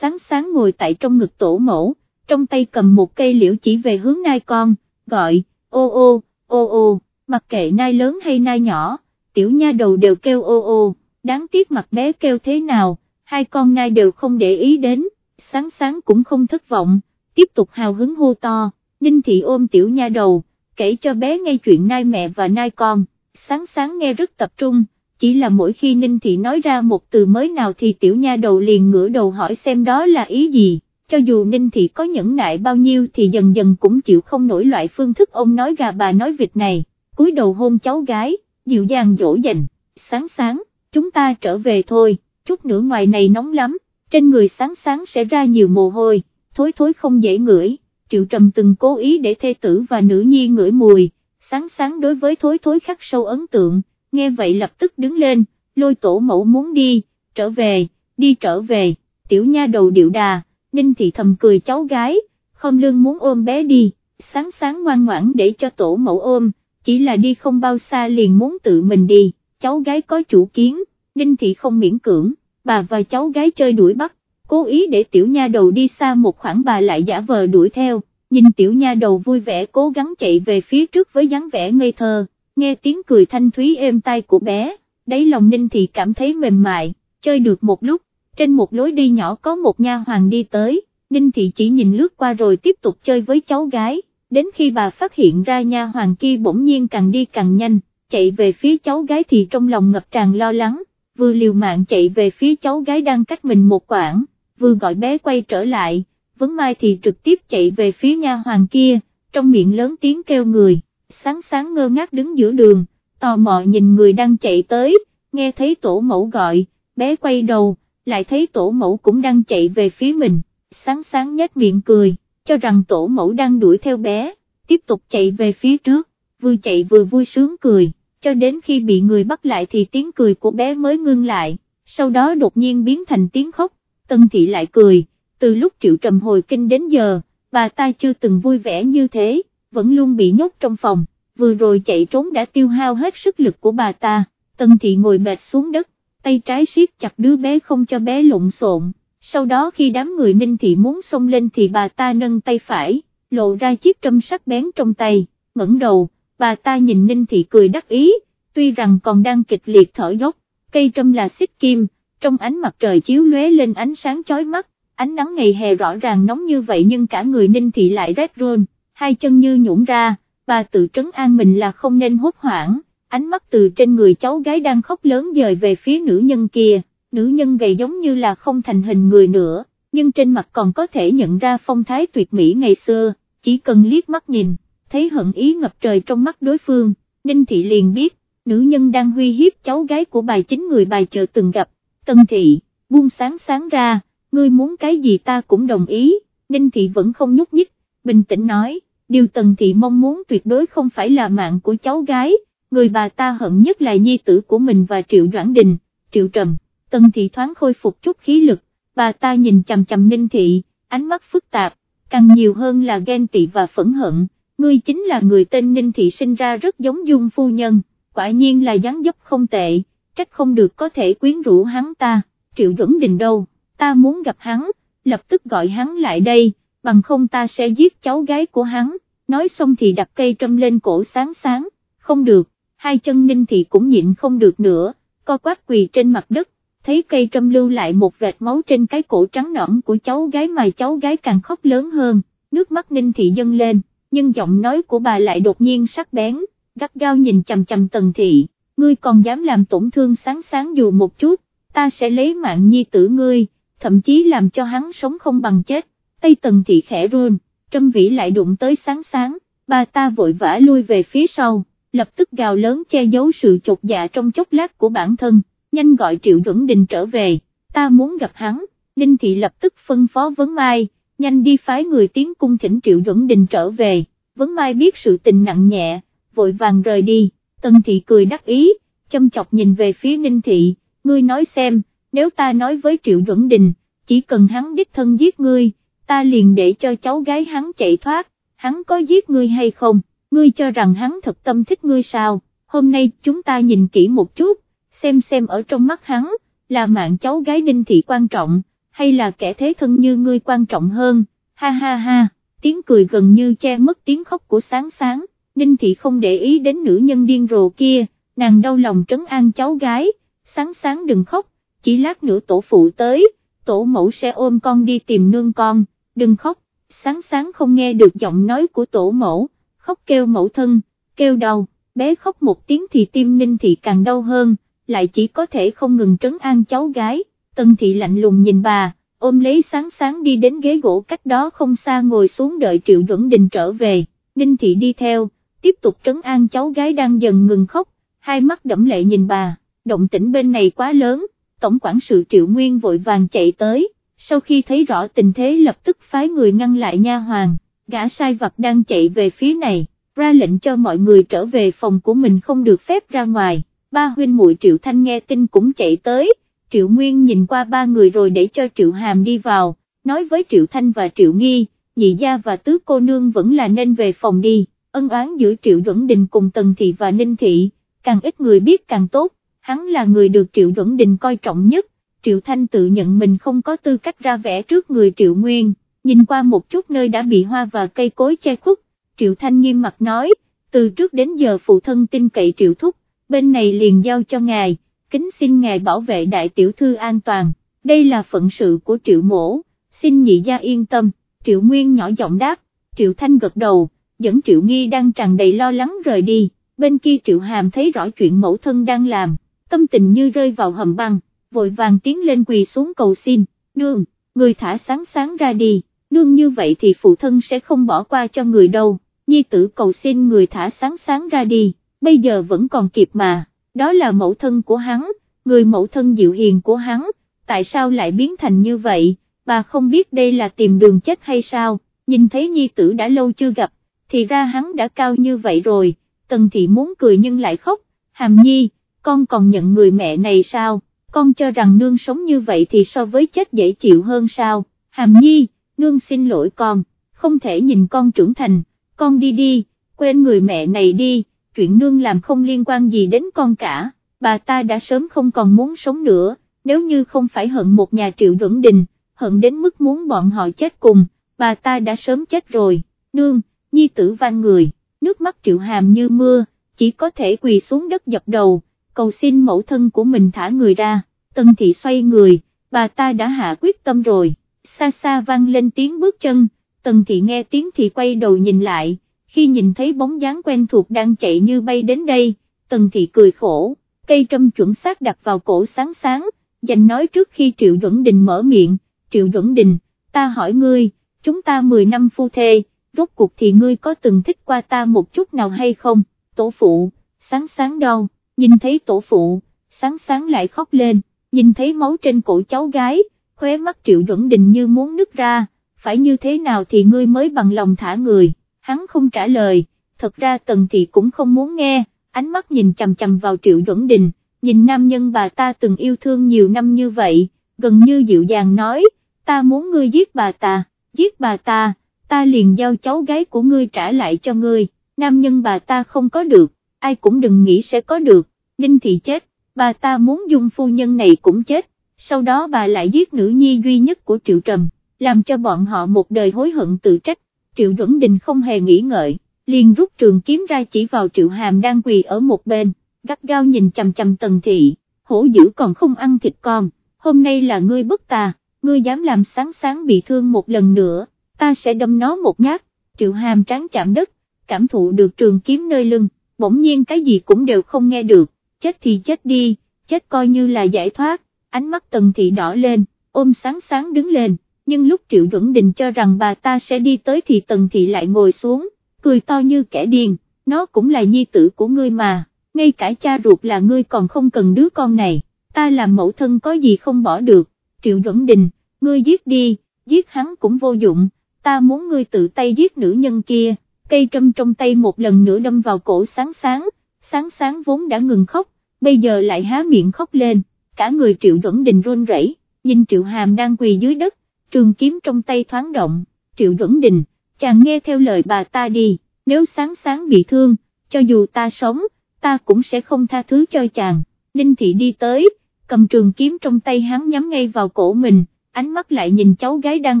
sáng sáng ngồi tại trong ngực tổ mẫu, trong tay cầm một cây liễu chỉ về hướng nai con, gọi, ô ô, ô ô, mặc kệ nai lớn hay nai nhỏ tiểu nha đầu đều kêu ô ô, đáng tiếc mặt bé kêu thế nào, hai con nai đều không để ý đến, sáng sáng cũng không thất vọng, tiếp tục hào hứng hô to, Ninh Thị ôm tiểu nha đầu, kể cho bé nghe chuyện nai mẹ và nai con, sáng sáng nghe rất tập trung, chỉ là mỗi khi Ninh Thị nói ra một từ mới nào thì tiểu nha đầu liền ngửa đầu hỏi xem đó là ý gì, cho dù Ninh Thị có nhẫn nại bao nhiêu thì dần dần cũng chịu không nổi loại phương thức ông nói gà bà nói vịt này, cúi đầu hôn cháu gái, dịu dàng dỗ dành, sáng sáng, chúng ta trở về thôi, chút nữa ngoài này nóng lắm, trên người sáng sáng sẽ ra nhiều mồ hôi, thối thối không dễ ngửi, triệu trầm từng cố ý để thê tử và nữ nhi ngửi mùi, sáng sáng đối với thối thối khắc sâu ấn tượng, nghe vậy lập tức đứng lên, lôi tổ mẫu muốn đi, trở về, đi trở về, tiểu nha đầu điệu đà, ninh thị thầm cười cháu gái, không lương muốn ôm bé đi, sáng sáng ngoan ngoãn để cho tổ mẫu ôm, chỉ là đi không bao xa liền muốn tự mình đi, cháu gái có chủ kiến, ninh thị không miễn cưỡng, bà và cháu gái chơi đuổi bắt, cố ý để tiểu nha đầu đi xa một khoảng bà lại giả vờ đuổi theo, nhìn tiểu nha đầu vui vẻ cố gắng chạy về phía trước với dáng vẻ ngây thơ, nghe tiếng cười thanh thúy êm tai của bé, đáy lòng ninh thị cảm thấy mềm mại, chơi được một lúc, trên một lối đi nhỏ có một nha hoàng đi tới, ninh thị chỉ nhìn lướt qua rồi tiếp tục chơi với cháu gái, đến khi bà phát hiện ra nha hoàng kia bỗng nhiên càng đi càng nhanh, chạy về phía cháu gái thì trong lòng ngập tràn lo lắng, vừa liều mạng chạy về phía cháu gái đang cách mình một quãng, vừa gọi bé quay trở lại, vấn mai thì trực tiếp chạy về phía nha hoàng kia, trong miệng lớn tiếng kêu người, sáng sáng ngơ ngác đứng giữa đường, tò mò nhìn người đang chạy tới, nghe thấy tổ mẫu gọi, bé quay đầu, lại thấy tổ mẫu cũng đang chạy về phía mình, sáng sáng nhếch miệng cười, cho rằng tổ mẫu đang đuổi theo bé, tiếp tục chạy về phía trước, vừa chạy vừa vui sướng cười, cho đến khi bị người bắt lại thì tiếng cười của bé mới ngưng lại, sau đó đột nhiên biến thành tiếng khóc, Tân Thị lại cười, từ lúc Triệu Trầm hồi kinh đến giờ, bà ta chưa từng vui vẻ như thế, vẫn luôn bị nhốt trong phòng, vừa rồi chạy trốn đã tiêu hao hết sức lực của bà ta, Tân Thị ngồi bệt xuống đất, tay trái siết chặt đứa bé không cho bé lộn xộn, sau đó khi đám người Ninh Thị muốn xông lên thì bà ta nâng tay phải, lộ ra chiếc trâm sắc bén trong tay, ngẩng đầu, bà ta nhìn Ninh Thị cười đắc ý, tuy rằng còn đang kịch liệt thở dốc, cây trâm là xích kim, trong ánh mặt trời chiếu lóe lên ánh sáng chói mắt, ánh nắng ngày hè rõ ràng nóng như vậy nhưng cả người Ninh Thị lại rét run, hai chân như nhũn ra, bà tự trấn an mình là không nên hốt hoảng, ánh mắt từ trên người cháu gái đang khóc lớn dời về phía nữ nhân kia, nữ nhân gầy giống như là không thành hình người nữa, nhưng trên mặt còn có thể nhận ra phong thái tuyệt mỹ ngày xưa, chỉ cần liếc mắt nhìn, thấy hận ý ngập trời trong mắt đối phương, Ninh Thị liền biết, nữ nhân đang huy hiếp cháu gái của bài chính người bài chợ từng gặp, Tân Thị, buông sáng sáng ra, ngươi muốn cái gì ta cũng đồng ý, Ninh Thị vẫn không nhúc nhích, bình tĩnh nói, điều Tần Thị mong muốn tuyệt đối không phải là mạng của cháu gái, người bà ta hận nhất là nhi tử của mình và Triệu Doãn Đình, Triệu Trầm, Tần Thị thoáng khôi phục chút khí lực, bà ta nhìn chầm chầm Ninh Thị, ánh mắt phức tạp, càng nhiều hơn là ghen tị và phẫn hận, ngươi chính là người tên Ninh Thị sinh ra rất giống Dung Phu Nhân, quả nhiên là dáng dấp không tệ, trách không được có thể quyến rũ hắn ta, Triệu Doãn Đình đâu, ta muốn gặp hắn, lập tức gọi hắn lại đây, bằng không ta sẽ giết cháu gái của hắn, nói xong thì đặt cây trâm lên cổ sáng sáng, không được, hai chân Ninh Thị cũng nhịn không được nữa, co quát quỳ trên mặt đất, thấy cây trâm lưu lại một vệt máu trên cái cổ trắng nõn của cháu gái mà cháu gái càng khóc lớn hơn, nước mắt Ninh Thị dâng lên, nhưng giọng nói của bà lại đột nhiên sắc bén, gắt gao nhìn chầm chầm Tần Thị, ngươi còn dám làm tổn thương sáng sáng dù một chút, ta sẽ lấy mạng nhi tử ngươi, thậm chí làm cho hắn sống không bằng chết, Tây Tần Thị khẽ run, Trâm Vĩ lại đụng tới sáng sáng, bà ta vội vã lui về phía sau, lập tức gào lớn che giấu sự chột dạ trong chốc lát của bản thân, nhanh gọi Triệu Duẩn Đình trở về, ta muốn gặp hắn, Ninh Thị lập tức phân phó Vấn Mai, nhanh đi phái người tiến cung thỉnh Triệu Duẩn Đình trở về, Vấn Mai biết sự tình nặng nhẹ, vội vàng rời đi, tần Thị cười đắc ý, châm chọc nhìn về phía Ninh Thị, ngươi nói xem, nếu ta nói với Triệu Duẩn Đình, chỉ cần hắn đích thân giết ngươi, ta liền để cho cháu gái hắn chạy thoát, hắn có giết ngươi hay không, ngươi cho rằng hắn thật tâm thích ngươi sao, hôm nay chúng ta nhìn kỹ một chút, xem xem ở trong mắt hắn, là mạng cháu gái Đinh Thị quan trọng, hay là kẻ thế thân như ngươi quan trọng hơn, ha ha ha, tiếng cười gần như che mất tiếng khóc của sáng sáng, Đinh Thị không để ý đến nữ nhân điên rồ kia, nàng đau lòng trấn an cháu gái, sáng sáng đừng khóc, chỉ lát nữa tổ phụ tới, tổ mẫu sẽ ôm con đi tìm nương con, đừng khóc, sáng sáng không nghe được giọng nói của tổ mẫu, khóc kêu mẫu thân, kêu đau, bé khóc một tiếng thì tim ninh thị càng đau hơn, lại chỉ có thể không ngừng trấn an cháu gái, Tần Thị lạnh lùng nhìn bà, ôm lấy sáng sáng đi đến ghế gỗ cách đó không xa ngồi xuống đợi Triệu Duẩn Đình trở về, Ninh Thị đi theo, tiếp tục trấn an cháu gái đang dần ngừng khóc, hai mắt đẫm lệ nhìn bà, động tĩnh bên này quá lớn, tổng quản sự Triệu Nguyên vội vàng chạy tới, sau khi thấy rõ tình thế lập tức phái người ngăn lại nha hoàng, gã sai vặt đang chạy về phía này, ra lệnh cho mọi người trở về phòng của mình không được phép ra ngoài, ba huynh muội Triệu Thanh nghe tin cũng chạy tới, Triệu Nguyên nhìn qua ba người rồi để cho Triệu Hàm đi vào, nói với Triệu Thanh và Triệu Nghi, nhị gia và tứ cô nương vẫn là nên về phòng đi, ân oán giữa Triệu Duẩn Đình cùng Tần Thị và Ninh Thị, càng ít người biết càng tốt, hắn là người được Triệu Duẩn Đình coi trọng nhất, Triệu Thanh tự nhận mình không có tư cách ra vẽ trước người Triệu Nguyên, nhìn qua một chút nơi đã bị hoa và cây cối che khuất, Triệu Thanh nghiêm mặt nói, từ trước đến giờ phụ thân tin cậy Triệu Thúc, bên này liền giao cho ngài, kính xin ngài bảo vệ đại tiểu thư an toàn, đây là phận sự của Triệu Mổ, xin nhị gia yên tâm, Triệu Nguyên nhỏ giọng đáp, Triệu Thanh gật đầu, dẫn Triệu Nghi đang tràn đầy lo lắng rời đi, bên kia Triệu Hàm thấy rõ chuyện mẫu thân đang làm, tâm tình như rơi vào hầm băng, vội vàng tiến lên quỳ xuống cầu xin, nương, người thả sáng sáng ra đi, nương như vậy thì phụ thân sẽ không bỏ qua cho người đâu, nhi tử cầu xin người thả sáng sáng ra đi, bây giờ vẫn còn kịp mà, đó là mẫu thân của hắn, người mẫu thân dịu hiền của hắn, tại sao lại biến thành như vậy, bà không biết đây là tìm đường chết hay sao, nhìn thấy nhi tử đã lâu chưa gặp, thì ra hắn đã cao như vậy rồi, tần thị muốn cười nhưng lại khóc, hàm nhi, con còn nhận người mẹ này sao, con cho rằng nương sống như vậy thì so với chết dễ chịu hơn sao, hàm nhi, nương xin lỗi con, không thể nhìn con trưởng thành, con đi đi, quên người mẹ này đi, chuyện nương làm không liên quan gì đến con cả, bà ta đã sớm không còn muốn sống nữa, nếu như không phải hận một nhà triệu vững đình, hận đến mức muốn bọn họ chết cùng, bà ta đã sớm chết rồi, nương, nhi tử van người, nước mắt triệu hàm như mưa, chỉ có thể quỳ xuống đất dập đầu, cầu xin mẫu thân của mình thả người ra, tân thị xoay người, bà ta đã hạ quyết tâm rồi, xa xa vang lên tiếng bước chân, tần thị nghe tiếng thì quay đầu nhìn lại, khi nhìn thấy bóng dáng quen thuộc đang chạy như bay đến đây, tần thị cười khổ, cây trâm chuẩn xác đặt vào cổ sáng sáng, dành nói trước khi Triệu Duẩn Đình mở miệng, Triệu Duẩn Đình, ta hỏi ngươi, chúng ta 10 năm phu thê, rốt cuộc thì ngươi có từng thích qua ta một chút nào hay không, tổ phụ, sáng sáng đâu? Nhìn thấy tổ phụ, sáng sáng lại khóc lên, nhìn thấy máu trên cổ cháu gái, khóe mắt Triệu Duẩn Đình như muốn nứt ra, phải như thế nào thì ngươi mới bằng lòng thả người, hắn không trả lời, thật ra Tần Thị cũng không muốn nghe, ánh mắt nhìn chầm chầm vào Triệu Duẩn Đình, nhìn nam nhân bà ta từng yêu thương nhiều năm như vậy, gần như dịu dàng nói, ta muốn ngươi giết bà ta, giết bà ta, ta liền giao cháu gái của ngươi trả lại cho ngươi, nam nhân bà ta không có được, ai cũng đừng nghĩ sẽ có được, Ninh Thị chết, bà ta muốn dung phu nhân này cũng chết, sau đó bà lại giết nữ nhi duy nhất của Triệu Trầm, làm cho bọn họ một đời hối hận tự trách, Triệu Duẩn Đình không hề nghĩ ngợi, liền rút trường kiếm ra chỉ vào Triệu Hàm đang quỳ ở một bên, gắt gao nhìn chầm chầm Tần Thị, hổ dữ còn không ăn thịt con, hôm nay là ngươi bức ta, ngươi dám làm sáng sáng bị thương một lần nữa, ta sẽ đâm nó một nhát, Triệu Hàm tráng chạm đất, cảm thụ được trường kiếm nơi lưng, bỗng nhiên cái gì cũng đều không nghe được, chết thì chết đi, chết coi như là giải thoát, ánh mắt Tần Thị đỏ lên, ôm sáng sáng đứng lên, nhưng lúc Triệu Duẩn Đình cho rằng bà ta sẽ đi tới thì Tần Thị lại ngồi xuống, cười to như kẻ điên, nó cũng là nhi tử của ngươi mà, ngay cả cha ruột là ngươi còn không cần đứa con này, ta làm mẫu thân có gì không bỏ được, Triệu Duẩn Đình, ngươi giết đi, giết hắn cũng vô dụng, ta muốn ngươi tự tay giết nữ nhân kia, cây trâm trong tay một lần nữa đâm vào cổ sáng sáng, sáng sáng vốn đã ngừng khóc, bây giờ lại há miệng khóc lên, cả người Triệu Duẩn Đình run rẩy, nhìn Triệu Hàm đang quỳ dưới đất, trường kiếm trong tay thoáng động, Triệu Duẩn Đình, chàng nghe theo lời bà ta đi, nếu sáng sáng bị thương, cho dù ta sống, ta cũng sẽ không tha thứ cho chàng, Ninh Thị đi tới, cầm trường kiếm trong tay hắn nhắm ngay vào cổ mình, ánh mắt lại nhìn cháu gái đang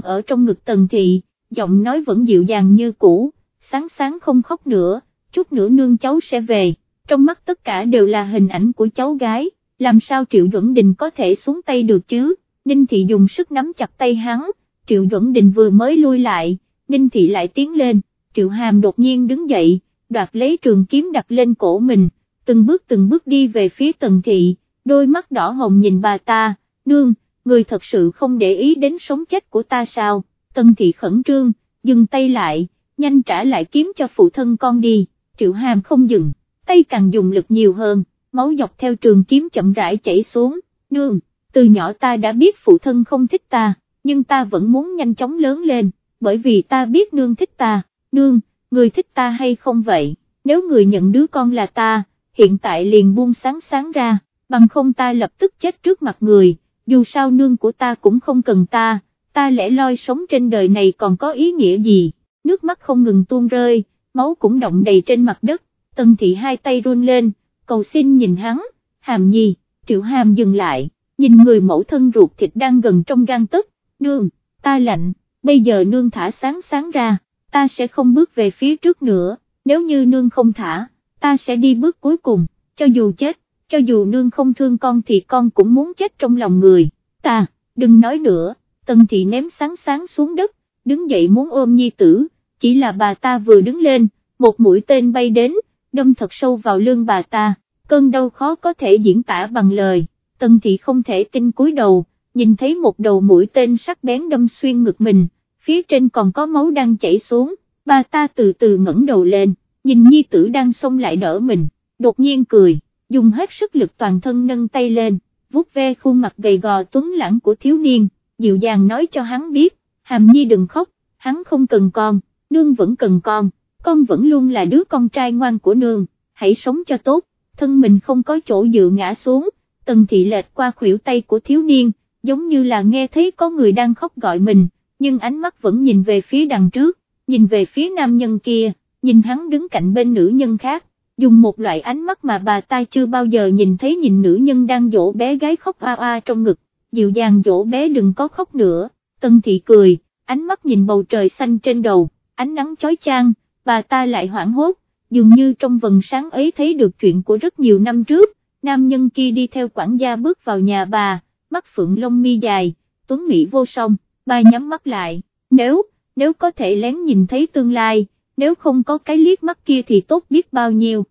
ở trong ngực Tần Thị, giọng nói vẫn dịu dàng như cũ, sáng sáng không khóc nữa, chút nữa nương cháu sẽ về, trong mắt tất cả đều là hình ảnh của cháu gái, làm sao Triệu Duẩn Đình có thể xuống tay được chứ, Ninh Thị dùng sức nắm chặt tay hắn, Triệu Duẩn Đình vừa mới lui lại, Ninh Thị lại tiến lên, Triệu Hàm đột nhiên đứng dậy, đoạt lấy trường kiếm đặt lên cổ mình, từng bước từng bước đi về phía Tần Thị, đôi mắt đỏ hồng nhìn bà ta, nương, người thật sự không để ý đến sống chết của ta sao, tần thị khẩn trương, dừng tay lại, nhanh trả lại kiếm cho phụ thân con đi, triệu hàm không dừng, tay càng dùng lực nhiều hơn, máu dọc theo trường kiếm chậm rãi chảy xuống, nương, từ nhỏ ta đã biết phụ thân không thích ta, nhưng ta vẫn muốn nhanh chóng lớn lên, bởi vì ta biết nương thích ta, nương, người thích ta hay không vậy, nếu người nhận đứa con là ta, hiện tại liền buông sáng sáng ra, bằng không ta lập tức chết trước mặt người, dù sao nương của ta cũng không cần ta, ta lẽ loi sống trên đời này còn có ý nghĩa gì, nước mắt không ngừng tuôn rơi, máu cũng động đầy trên mặt đất, tần thị hai tay run lên, cầu xin nhìn hắn, hàm nhi, triệu hàm dừng lại, nhìn người mẫu thân ruột thịt đang gần trong gan tức, nương, ta lạnh, bây giờ nương thả sáng sáng ra, ta sẽ không bước về phía trước nữa, nếu như nương không thả, ta sẽ đi bước cuối cùng, cho dù chết, cho dù nương không thương con thì con cũng muốn chết trong lòng người, ta, đừng nói nữa, tần thị ném sáng sáng xuống đất, đứng dậy muốn ôm nhi tử, chỉ là bà ta vừa đứng lên, một mũi tên bay đến, đâm thật sâu vào lưng bà ta, cơn đau khó có thể diễn tả bằng lời, tần thị không thể tin cúi đầu, nhìn thấy một đầu mũi tên sắc bén đâm xuyên ngực mình, phía trên còn có máu đang chảy xuống, bà ta từ từ ngẩng đầu lên, nhìn nhi tử đang xông lại đỡ mình, đột nhiên cười, dùng hết sức lực toàn thân nâng tay lên, vuốt ve khuôn mặt gầy gò tuấn lãng của thiếu niên, dịu dàng nói cho hắn biết, hàm nhi đừng khóc, hắn không cần con, nương vẫn cần con, con vẫn luôn là đứa con trai ngoan của nương, hãy sống cho tốt, thân mình không có chỗ dựa ngã xuống, tần thị lệch qua khuỷu tay của thiếu niên, giống như là nghe thấy có người đang khóc gọi mình, nhưng ánh mắt vẫn nhìn về phía đằng trước, nhìn về phía nam nhân kia, nhìn hắn đứng cạnh bên nữ nhân khác, dùng một loại ánh mắt mà bà ta chưa bao giờ nhìn thấy nhìn nữ nhân đang dỗ bé gái khóc oa oa trong ngực, dịu dàng dỗ bé đừng có khóc nữa, tân thị cười, ánh mắt nhìn bầu trời xanh trên đầu, ánh nắng chói chang, bà ta lại hoảng hốt, dường như trong vần sáng ấy thấy được chuyện của rất nhiều năm trước, nam nhân kia đi theo quản gia bước vào nhà bà, mắt phượng lông mi dài, tuấn mỹ vô song, bà nhắm mắt lại, nếu, nếu có thể lén nhìn thấy tương lai, nếu không có cái liếc mắt kia thì tốt biết bao nhiêu.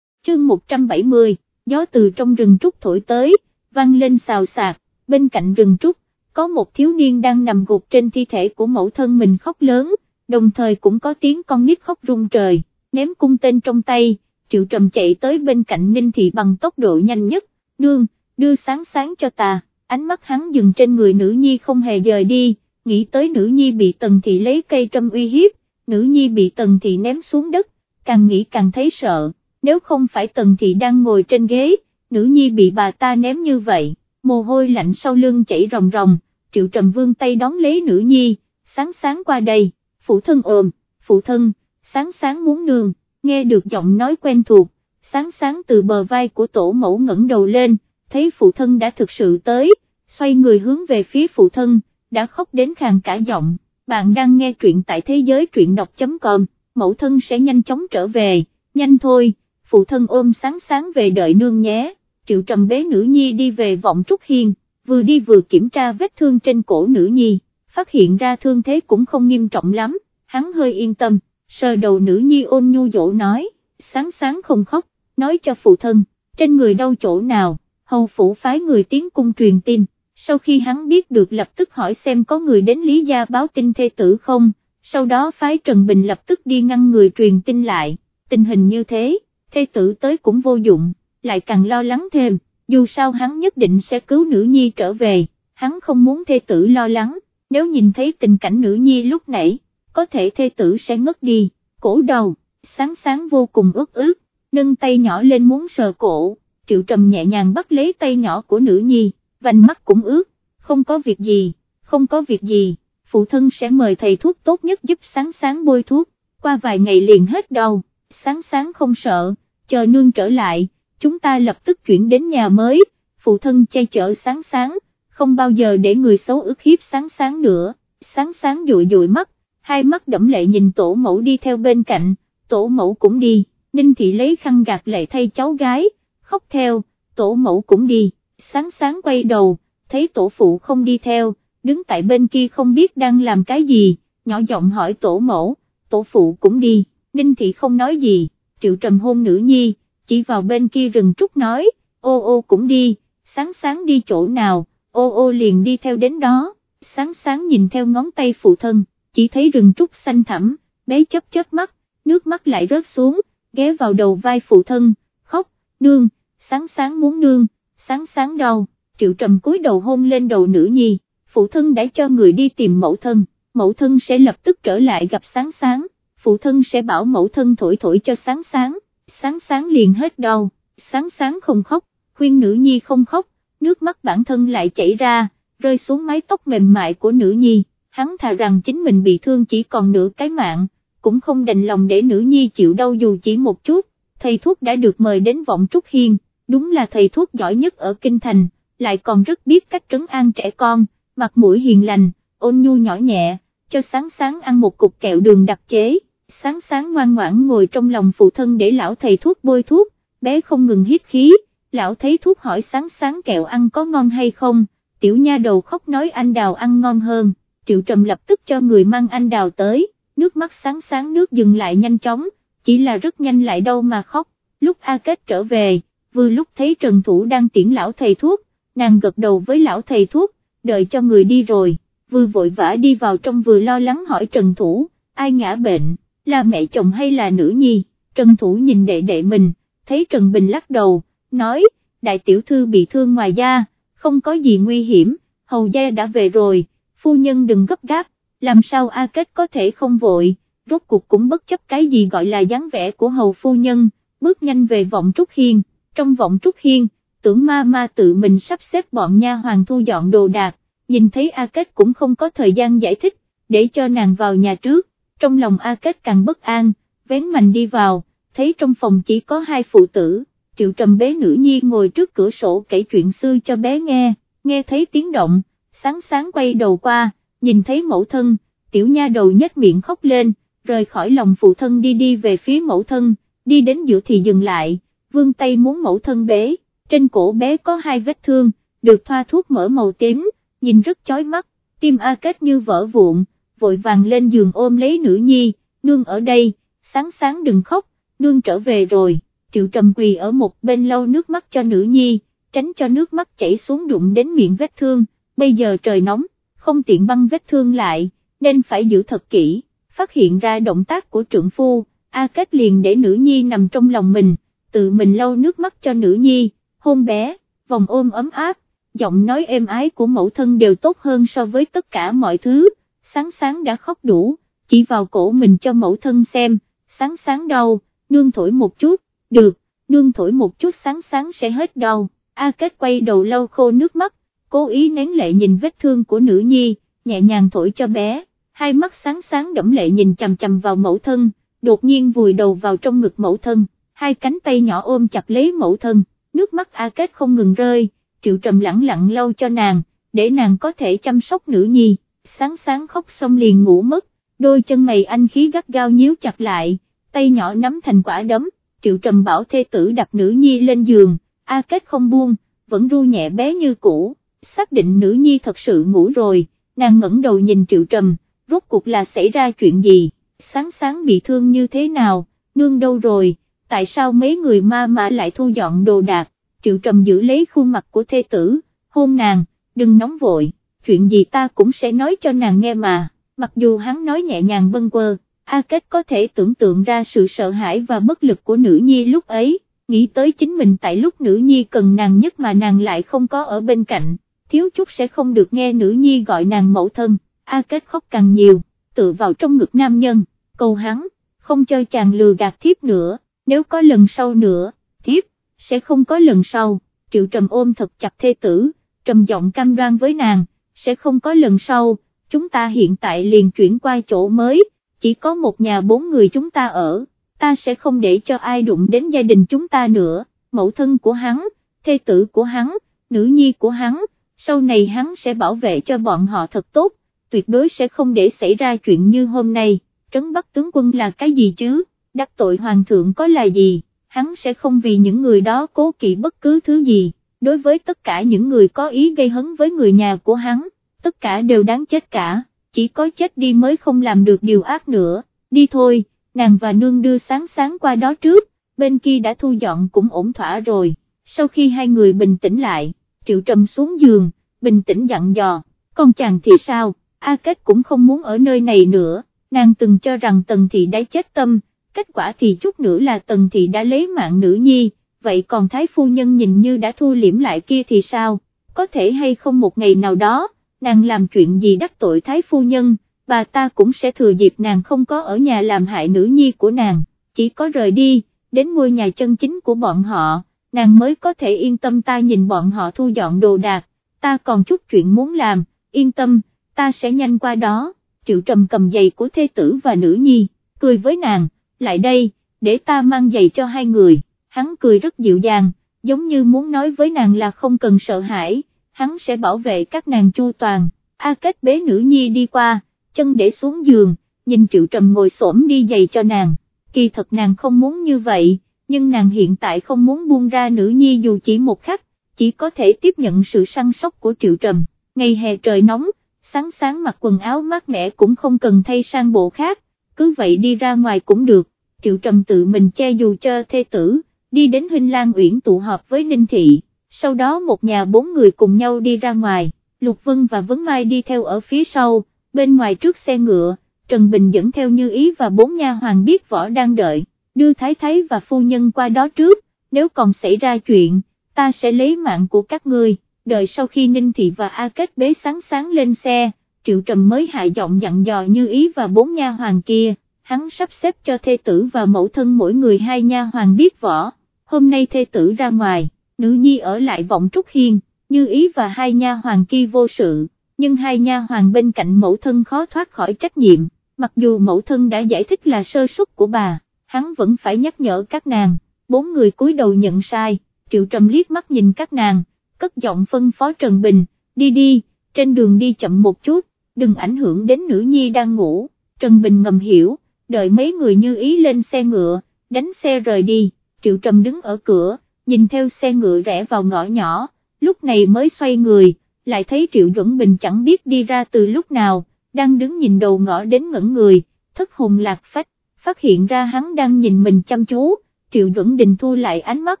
Chương 170, gió từ trong rừng trúc thổi tới, vang lên xào xạc, bên cạnh rừng trúc, có một thiếu niên đang nằm gục trên thi thể của mẫu thân mình khóc lớn, đồng thời cũng có tiếng con nít khóc rung trời, ném cung tên trong tay, triệu trầm chạy tới bên cạnh Ninh Thị bằng tốc độ nhanh nhất, nương, đưa sáng sáng cho ta, ánh mắt hắn dừng trên người nữ nhi không hề rời đi, nghĩ tới nữ nhi bị tần thị lấy cây trâm uy hiếp, nữ nhi bị tần thị ném xuống đất, càng nghĩ càng thấy sợ, nếu không phải tần thị đang ngồi trên ghế, nữ nhi bị bà ta ném như vậy, mồ hôi lạnh sau lưng chảy ròng ròng, triệu trầm vương tay đón lấy nữ nhi, sáng sáng qua đây, phụ thân ôm, phụ thân, sáng sáng muốn nương, nghe được giọng nói quen thuộc, sáng sáng từ bờ vai của tổ mẫu ngẩng đầu lên, thấy phụ thân đã thực sự tới, xoay người hướng về phía phụ thân, đã khóc đến khàn cả giọng, bạn đang nghe truyện tại thế giới truyện đọc.com, mẫu thân sẽ nhanh chóng trở về, nhanh thôi, phụ thân ôm sáng sáng về đợi nương nhé, triệu trầm bế nữ nhi đi về vọng trúc hiên, vừa đi vừa kiểm tra vết thương trên cổ nữ nhi, phát hiện ra thương thế cũng không nghiêm trọng lắm, hắn hơi yên tâm, sờ đầu nữ nhi ôn nhu dỗ nói, sáng sáng không khóc, nói cho phụ thân, trên người đau chỗ nào, hầu phủ phái người tiến cung truyền tin, sau khi hắn biết được lập tức hỏi xem có người đến Lý Gia báo tin thê tử không, sau đó phái Trần Bình lập tức đi ngăn người truyền tin lại, tình hình như thế, thê tử tới cũng vô dụng, lại càng lo lắng thêm, dù sao hắn nhất định sẽ cứu nữ nhi trở về, hắn không muốn thê tử lo lắng, nếu nhìn thấy tình cảnh nữ nhi lúc nãy, có thể thê tử sẽ ngất đi, cổ đầu, sáng sáng vô cùng ướt ướt, nâng tay nhỏ lên muốn sờ cổ, triệu trầm nhẹ nhàng bắt lấy tay nhỏ của nữ nhi vành mắt cũng ướt, không có việc gì, không có việc gì, phụ thân sẽ mời thầy thuốc tốt nhất giúp sáng sáng bôi thuốc, qua vài ngày liền hết đau, sáng sáng không sợ, chờ nương trở lại, chúng ta lập tức chuyển đến nhà mới, phụ thân che chở sáng sáng, không bao giờ để người xấu ức hiếp sáng sáng nữa, sáng sáng dụi dụi mắt, hai mắt đẫm lệ nhìn tổ mẫu đi theo bên cạnh, tổ mẫu cũng đi, Ninh Thị lấy khăn gạt lệ thay cháu gái, khóc theo, tổ mẫu cũng đi sáng sáng quay đầu, thấy tổ phụ không đi theo, đứng tại bên kia không biết đang làm cái gì, nhỏ giọng hỏi tổ mẫu, tổ phụ cũng đi, Ninh Thị không nói gì, triệu trầm hôn nữ nhi, chỉ vào bên kia rừng trúc nói, ô ô cũng đi, sáng sáng đi chỗ nào, ô ô liền đi theo đến đó, sáng sáng nhìn theo ngón tay phụ thân, chỉ thấy rừng trúc xanh thẳm, bé chớp chớp mắt, nước mắt lại rớt xuống, ghé vào đầu vai phụ thân, khóc, nương, sáng sáng muốn nương, sáng sáng đau, triệu trầm cúi đầu hôn lên đầu nữ nhi, phụ thân đã cho người đi tìm mẫu thân, mẫu thân sẽ lập tức trở lại gặp sáng sáng, phụ thân sẽ bảo mẫu thân thổi thổi cho sáng sáng, sáng sáng liền hết đau, sáng sáng không khóc, khuyên nữ nhi không khóc, nước mắt bản thân lại chảy ra, rơi xuống mái tóc mềm mại của nữ nhi, hắn thà rằng chính mình bị thương chỉ còn nửa cái mạng, cũng không đành lòng để nữ nhi chịu đau dù chỉ một chút, thầy thuốc đã được mời đến vọng Trúc Hiên, đúng là thầy thuốc giỏi nhất ở Kinh Thành, lại còn rất biết cách trấn an trẻ con, mặt mũi hiền lành, ôn nhu nhỏ nhẹ, cho sáng sáng ăn một cục kẹo đường đặc chế, sáng sáng ngoan ngoãn ngồi trong lòng phụ thân để lão thầy thuốc bôi thuốc, bé không ngừng hít khí, lão thấy thuốc hỏi sáng sáng kẹo ăn có ngon hay không, tiểu nha đầu khóc nói anh đào ăn ngon hơn, triệu trầm lập tức cho người mang anh đào tới, nước mắt sáng sáng nước dừng lại nhanh chóng, chỉ là rất nhanh lại đâu mà khóc, lúc A Kết trở về, vừa lúc thấy Trần Thủ đang tiễn lão thầy thuốc, nàng gật đầu với lão thầy thuốc, đợi cho người đi rồi, vừa vội vã đi vào trong vừa lo lắng hỏi Trần Thủ, ai ngã bệnh, là mẹ chồng hay là nữ nhi, Trần Thủ nhìn đệ đệ mình, thấy Trần Bình lắc đầu, nói, đại tiểu thư bị thương ngoài da, không có gì nguy hiểm, hầu gia đã về rồi, phu nhân đừng gấp gáp, làm sao A Kết có thể không vội, rốt cuộc cũng bất chấp cái gì gọi là dáng vẻ của hầu phu nhân, bước nhanh về vọng Trúc Hiên, trong vọng Trúc Hiên, tưởng ma ma tự mình sắp xếp bọn nha hoàng thu dọn đồ đạc, nhìn thấy A Kết cũng không có thời gian giải thích, để cho nàng vào nhà trước, trong lòng A Kết càng bất an, vén mạnh đi vào, thấy trong phòng chỉ có hai phụ tử, triệu trầm bế nữ nhi ngồi trước cửa sổ kể chuyện xưa cho bé nghe, nghe thấy tiếng động, sáng sáng quay đầu qua, nhìn thấy mẫu thân, tiểu nha đầu nhếch miệng khóc lên, rời khỏi lòng phụ thân đi đi về phía mẫu thân, đi đến giữa thì dừng lại, vương tay muốn mẫu thân bế, trên cổ bé có hai vết thương, được thoa thuốc mỡ màu tím, nhìn rất chói mắt, tim A Kết như vỡ vụn, vội vàng lên giường ôm lấy nữ nhi, nương ở đây, sáng sáng đừng khóc, nương trở về rồi, triệu trầm quỳ ở một bên lau nước mắt cho nữ nhi, tránh cho nước mắt chảy xuống đụng đến miệng vết thương, bây giờ trời nóng, không tiện băng vết thương lại, nên phải giữ thật kỹ, phát hiện ra động tác của trưởng phu, A Kết liền để nữ nhi nằm trong lòng mình, tự mình lau nước mắt cho nữ nhi, hôn bé, vòng ôm ấm áp, giọng nói êm ái của mẫu thân đều tốt hơn so với tất cả mọi thứ, sáng sáng đã khóc đủ, chỉ vào cổ mình cho mẫu thân xem, sáng sáng đau, nương thổi một chút, được, nương thổi một chút sáng sáng sẽ hết đau, A Kết quay đầu lau khô nước mắt, cố ý nén lệ nhìn vết thương của nữ nhi, nhẹ nhàng thổi cho bé, hai mắt sáng sáng đẫm lệ nhìn chằm chằm vào mẫu thân, đột nhiên vùi đầu vào trong ngực mẫu thân, hai cánh tay nhỏ ôm chặt lấy mẫu thân, nước mắt A Kết không ngừng rơi, triệu trầm lặng lặng lau cho nàng, để nàng có thể chăm sóc nữ nhi, sáng sáng khóc xong liền ngủ mất, đôi chân mày anh khí gắt gao nhíu chặt lại, tay nhỏ nắm thành quả đấm, triệu trầm bảo thê tử đặt nữ nhi lên giường, A Kết không buông, vẫn ru nhẹ bé như cũ, xác định nữ nhi thật sự ngủ rồi, nàng ngẩng đầu nhìn triệu trầm, rốt cuộc là xảy ra chuyện gì, sáng sáng bị thương như thế nào, nương đâu rồi, tại sao mấy người ma mà lại thu dọn đồ đạc, triệu trầm giữ lấy khuôn mặt của thê tử, hôn nàng, đừng nóng vội, chuyện gì ta cũng sẽ nói cho nàng nghe mà, mặc dù hắn nói nhẹ nhàng bâng quơ, A Kết có thể tưởng tượng ra sự sợ hãi và bất lực của nữ nhi lúc ấy, nghĩ tới chính mình tại lúc nữ nhi cần nàng nhất mà nàng lại không có ở bên cạnh, thiếu chút sẽ không được nghe nữ nhi gọi nàng mẫu thân, A Kết khóc càng nhiều, tự vào trong ngực nam nhân, cầu hắn, không cho chàng lừa gạt thiếp nữa, nếu có lần sau nữa, thiếp, sẽ không có lần sau, triệu trầm ôm thật chặt thê tử, trầm giọng cam đoan với nàng, sẽ không có lần sau, chúng ta hiện tại liền chuyển qua chỗ mới, chỉ có một nhà bốn người chúng ta ở, ta sẽ không để cho ai đụng đến gia đình chúng ta nữa, mẫu thân của hắn, thê tử của hắn, nữ nhi của hắn, sau này hắn sẽ bảo vệ cho bọn họ thật tốt, tuyệt đối sẽ không để xảy ra chuyện như hôm nay, trấn bắt tướng quân là cái gì chứ, đắc tội hoàng thượng có là gì, hắn sẽ không vì những người đó cố kỵ bất cứ thứ gì, đối với tất cả những người có ý gây hấn với người nhà của hắn, tất cả đều đáng chết cả, chỉ có chết đi mới không làm được điều ác nữa, đi thôi, nàng và nương đưa sáng sáng qua đó trước, bên kia đã thu dọn cũng ổn thỏa rồi, sau khi hai người bình tĩnh lại, Triệu Trầm xuống giường, bình tĩnh dặn dò, con chàng thì sao, A Kết cũng không muốn ở nơi này nữa, nàng từng cho rằng Tần Thị đã chết tâm, kết quả thì chút nữa là Tần Thị đã lấy mạng nữ nhi, vậy còn Thái Phu Nhân nhìn như đã thu liễm lại kia thì sao, có thể hay không một ngày nào đó, nàng làm chuyện gì đắc tội Thái Phu Nhân, bà ta cũng sẽ thừa dịp nàng không có ở nhà làm hại nữ nhi của nàng, chỉ có rời đi, đến ngôi nhà chân chính của bọn họ, nàng mới có thể yên tâm ta nhìn bọn họ thu dọn đồ đạc, ta còn chút chuyện muốn làm, yên tâm, ta sẽ nhanh qua đó, triệu trầm cầm giày của thê tử và nữ nhi, cười với nàng, lại đây, để ta mang giày cho hai người, hắn cười rất dịu dàng, giống như muốn nói với nàng là không cần sợ hãi, hắn sẽ bảo vệ các nàng chu toàn, A Kết bế nữ nhi đi qua, chân để xuống giường, nhìn triệu trầm ngồi xổm đi giày cho nàng, kỳ thật nàng không muốn như vậy, nhưng nàng hiện tại không muốn buông ra nữ nhi dù chỉ một khắc, chỉ có thể tiếp nhận sự săn sóc của triệu trầm, ngày hè trời nóng, sáng sáng mặc quần áo mát mẻ cũng không cần thay sang bộ khác, cứ vậy đi ra ngoài cũng được, triệu trầm tự mình che dù cho thê tử, đi đến Huynh Lan Uyển tụ họp với Ninh Thị, sau đó một nhà bốn người cùng nhau đi ra ngoài, Lục Vân và Vấn Mai đi theo ở phía sau, bên ngoài trước xe ngựa, Trần Bình dẫn theo Như Ý và bốn nha hoàng biết võ đang đợi, đưa Thái Thái và phu nhân qua đó trước, nếu còn xảy ra chuyện, ta sẽ lấy mạng của các ngươi, đợi sau khi Ninh Thị và A Kết bế sáng sáng lên xe, Triệu Trầm mới hạ giọng dặn dò Như Ý và bốn nha hoàng kia, hắn sắp xếp cho thê tử và mẫu thân mỗi người hai nha hoàng biết võ, hôm nay thê tử ra ngoài, nữ nhi ở lại vọng Trúc Hiên, Như Ý và hai nha hoàng kia vô sự nhưng hai nha hoàng bên cạnh mẫu thân khó thoát khỏi trách nhiệm, mặc dù mẫu thân đã giải thích là sơ suất của bà, hắn vẫn phải nhắc nhở các nàng, bốn người cúi đầu nhận sai, triệu trầm liếc mắt nhìn các nàng, cất giọng phân phó Trần Bình, đi đi, trên đường đi chậm một chút, đừng ảnh hưởng đến nữ nhi đang ngủ, Trần Bình ngầm hiểu, đợi mấy người như ý lên xe ngựa, đánh xe rời đi, triệu trầm đứng ở cửa, nhìn theo xe ngựa rẽ vào ngõ nhỏ, lúc này mới xoay người, lại thấy Triệu Duẩn Bình chẳng biết đi ra từ lúc nào, đang đứng nhìn đầu ngõ đến ngẩn người, thất hồn lạc phách, phát hiện ra hắn đang nhìn mình chăm chú, Triệu Duẩn Đình thu lại ánh mắt,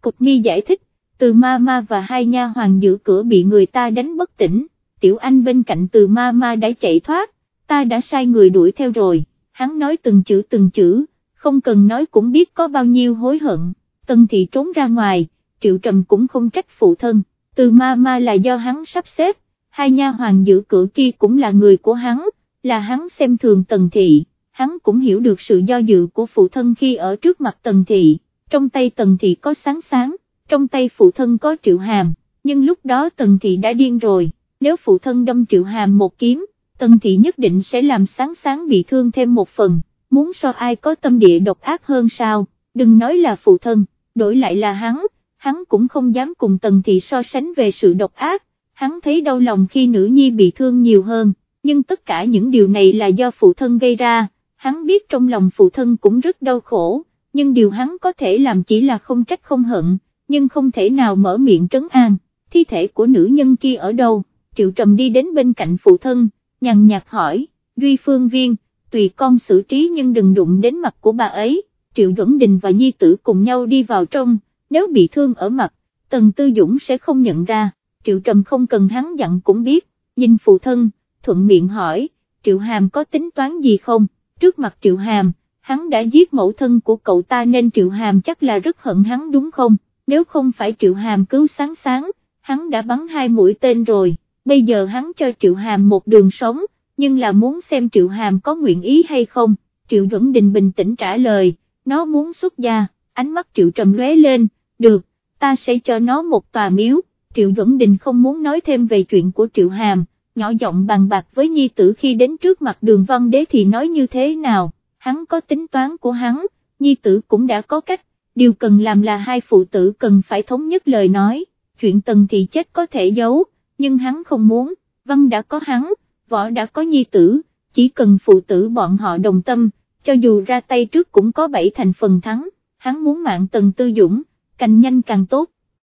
cục mi giải thích, từ ma ma và hai nha hoàng giữ cửa bị người ta đánh bất tỉnh, tiểu anh bên cạnh từ ma ma đã chạy thoát, ta đã sai người đuổi theo rồi, hắn nói từng chữ từng chữ, không cần nói cũng biết có bao nhiêu hối hận, tân thị trốn ra ngoài, triệu trầm cũng không trách phụ thân. Từ ma ma là do hắn sắp xếp, hai nha hoàng giữ cửa kia cũng là người của hắn, là hắn xem thường tần thị, hắn cũng hiểu được sự do dự của phụ thân khi ở trước mặt tần thị, trong tay tần thị có sáng sáng, trong tay phụ thân có triệu hàm, nhưng lúc đó tần thị đã điên rồi, nếu phụ thân đâm triệu hàm một kiếm, tần thị nhất định sẽ làm sáng sáng bị thương thêm một phần, muốn so ai có tâm địa độc ác hơn sao, đừng nói là phụ thân, đổi lại là hắn hắn cũng không dám cùng Tần Thị so sánh về sự độc ác, hắn thấy đau lòng khi nữ nhi bị thương nhiều hơn, nhưng tất cả những điều này là do phụ thân gây ra, hắn biết trong lòng phụ thân cũng rất đau khổ, nhưng điều hắn có thể làm chỉ là không trách không hận, nhưng không thể nào mở miệng trấn an, thi thể của nữ nhân kia ở đâu, Triệu Trầm đi đến bên cạnh phụ thân, nhằn nhạt hỏi, Duy Phương Viên, tùy con xử trí nhưng đừng đụng đến mặt của bà ấy, Triệu Duẩn Đình và Nhi Tử cùng nhau đi vào trong, nếu bị thương ở mặt, Tần Tư Dũng sẽ không nhận ra, Triệu Trầm không cần hắn dặn cũng biết, nhìn phụ thân, thuận miệng hỏi, Triệu Hàm có tính toán gì không, trước mặt Triệu Hàm, hắn đã giết mẫu thân của cậu ta nên Triệu Hàm chắc là rất hận hắn đúng không, nếu không phải Triệu Hàm cứu sáng sáng, hắn đã bắn hai mũi tên rồi, bây giờ hắn cho Triệu Hàm một đường sống, nhưng là muốn xem Triệu Hàm có nguyện ý hay không, Triệu Duẩn Đình bình tĩnh trả lời, nó muốn xuất gia, ánh mắt Triệu Trầm lóe lên, được, ta sẽ cho nó một tòa miếu, Triệu Duẩn Đình không muốn nói thêm về chuyện của Triệu Hàm, nhỏ giọng bàn bạc với nhi tử khi đến trước mặt đường văn đế thì nói như thế nào, hắn có tính toán của hắn, nhi tử cũng đã có cách, điều cần làm là hai phụ tử cần phải thống nhất lời nói, chuyện tần thì chết có thể giấu, nhưng hắn không muốn, văn đã có hắn, võ đã có nhi tử, chỉ cần phụ tử bọn họ đồng tâm, cho dù ra tay trước cũng có bảy thành phần thắng, hắn muốn mạng tần tư dũng càng nhanh càng tốt,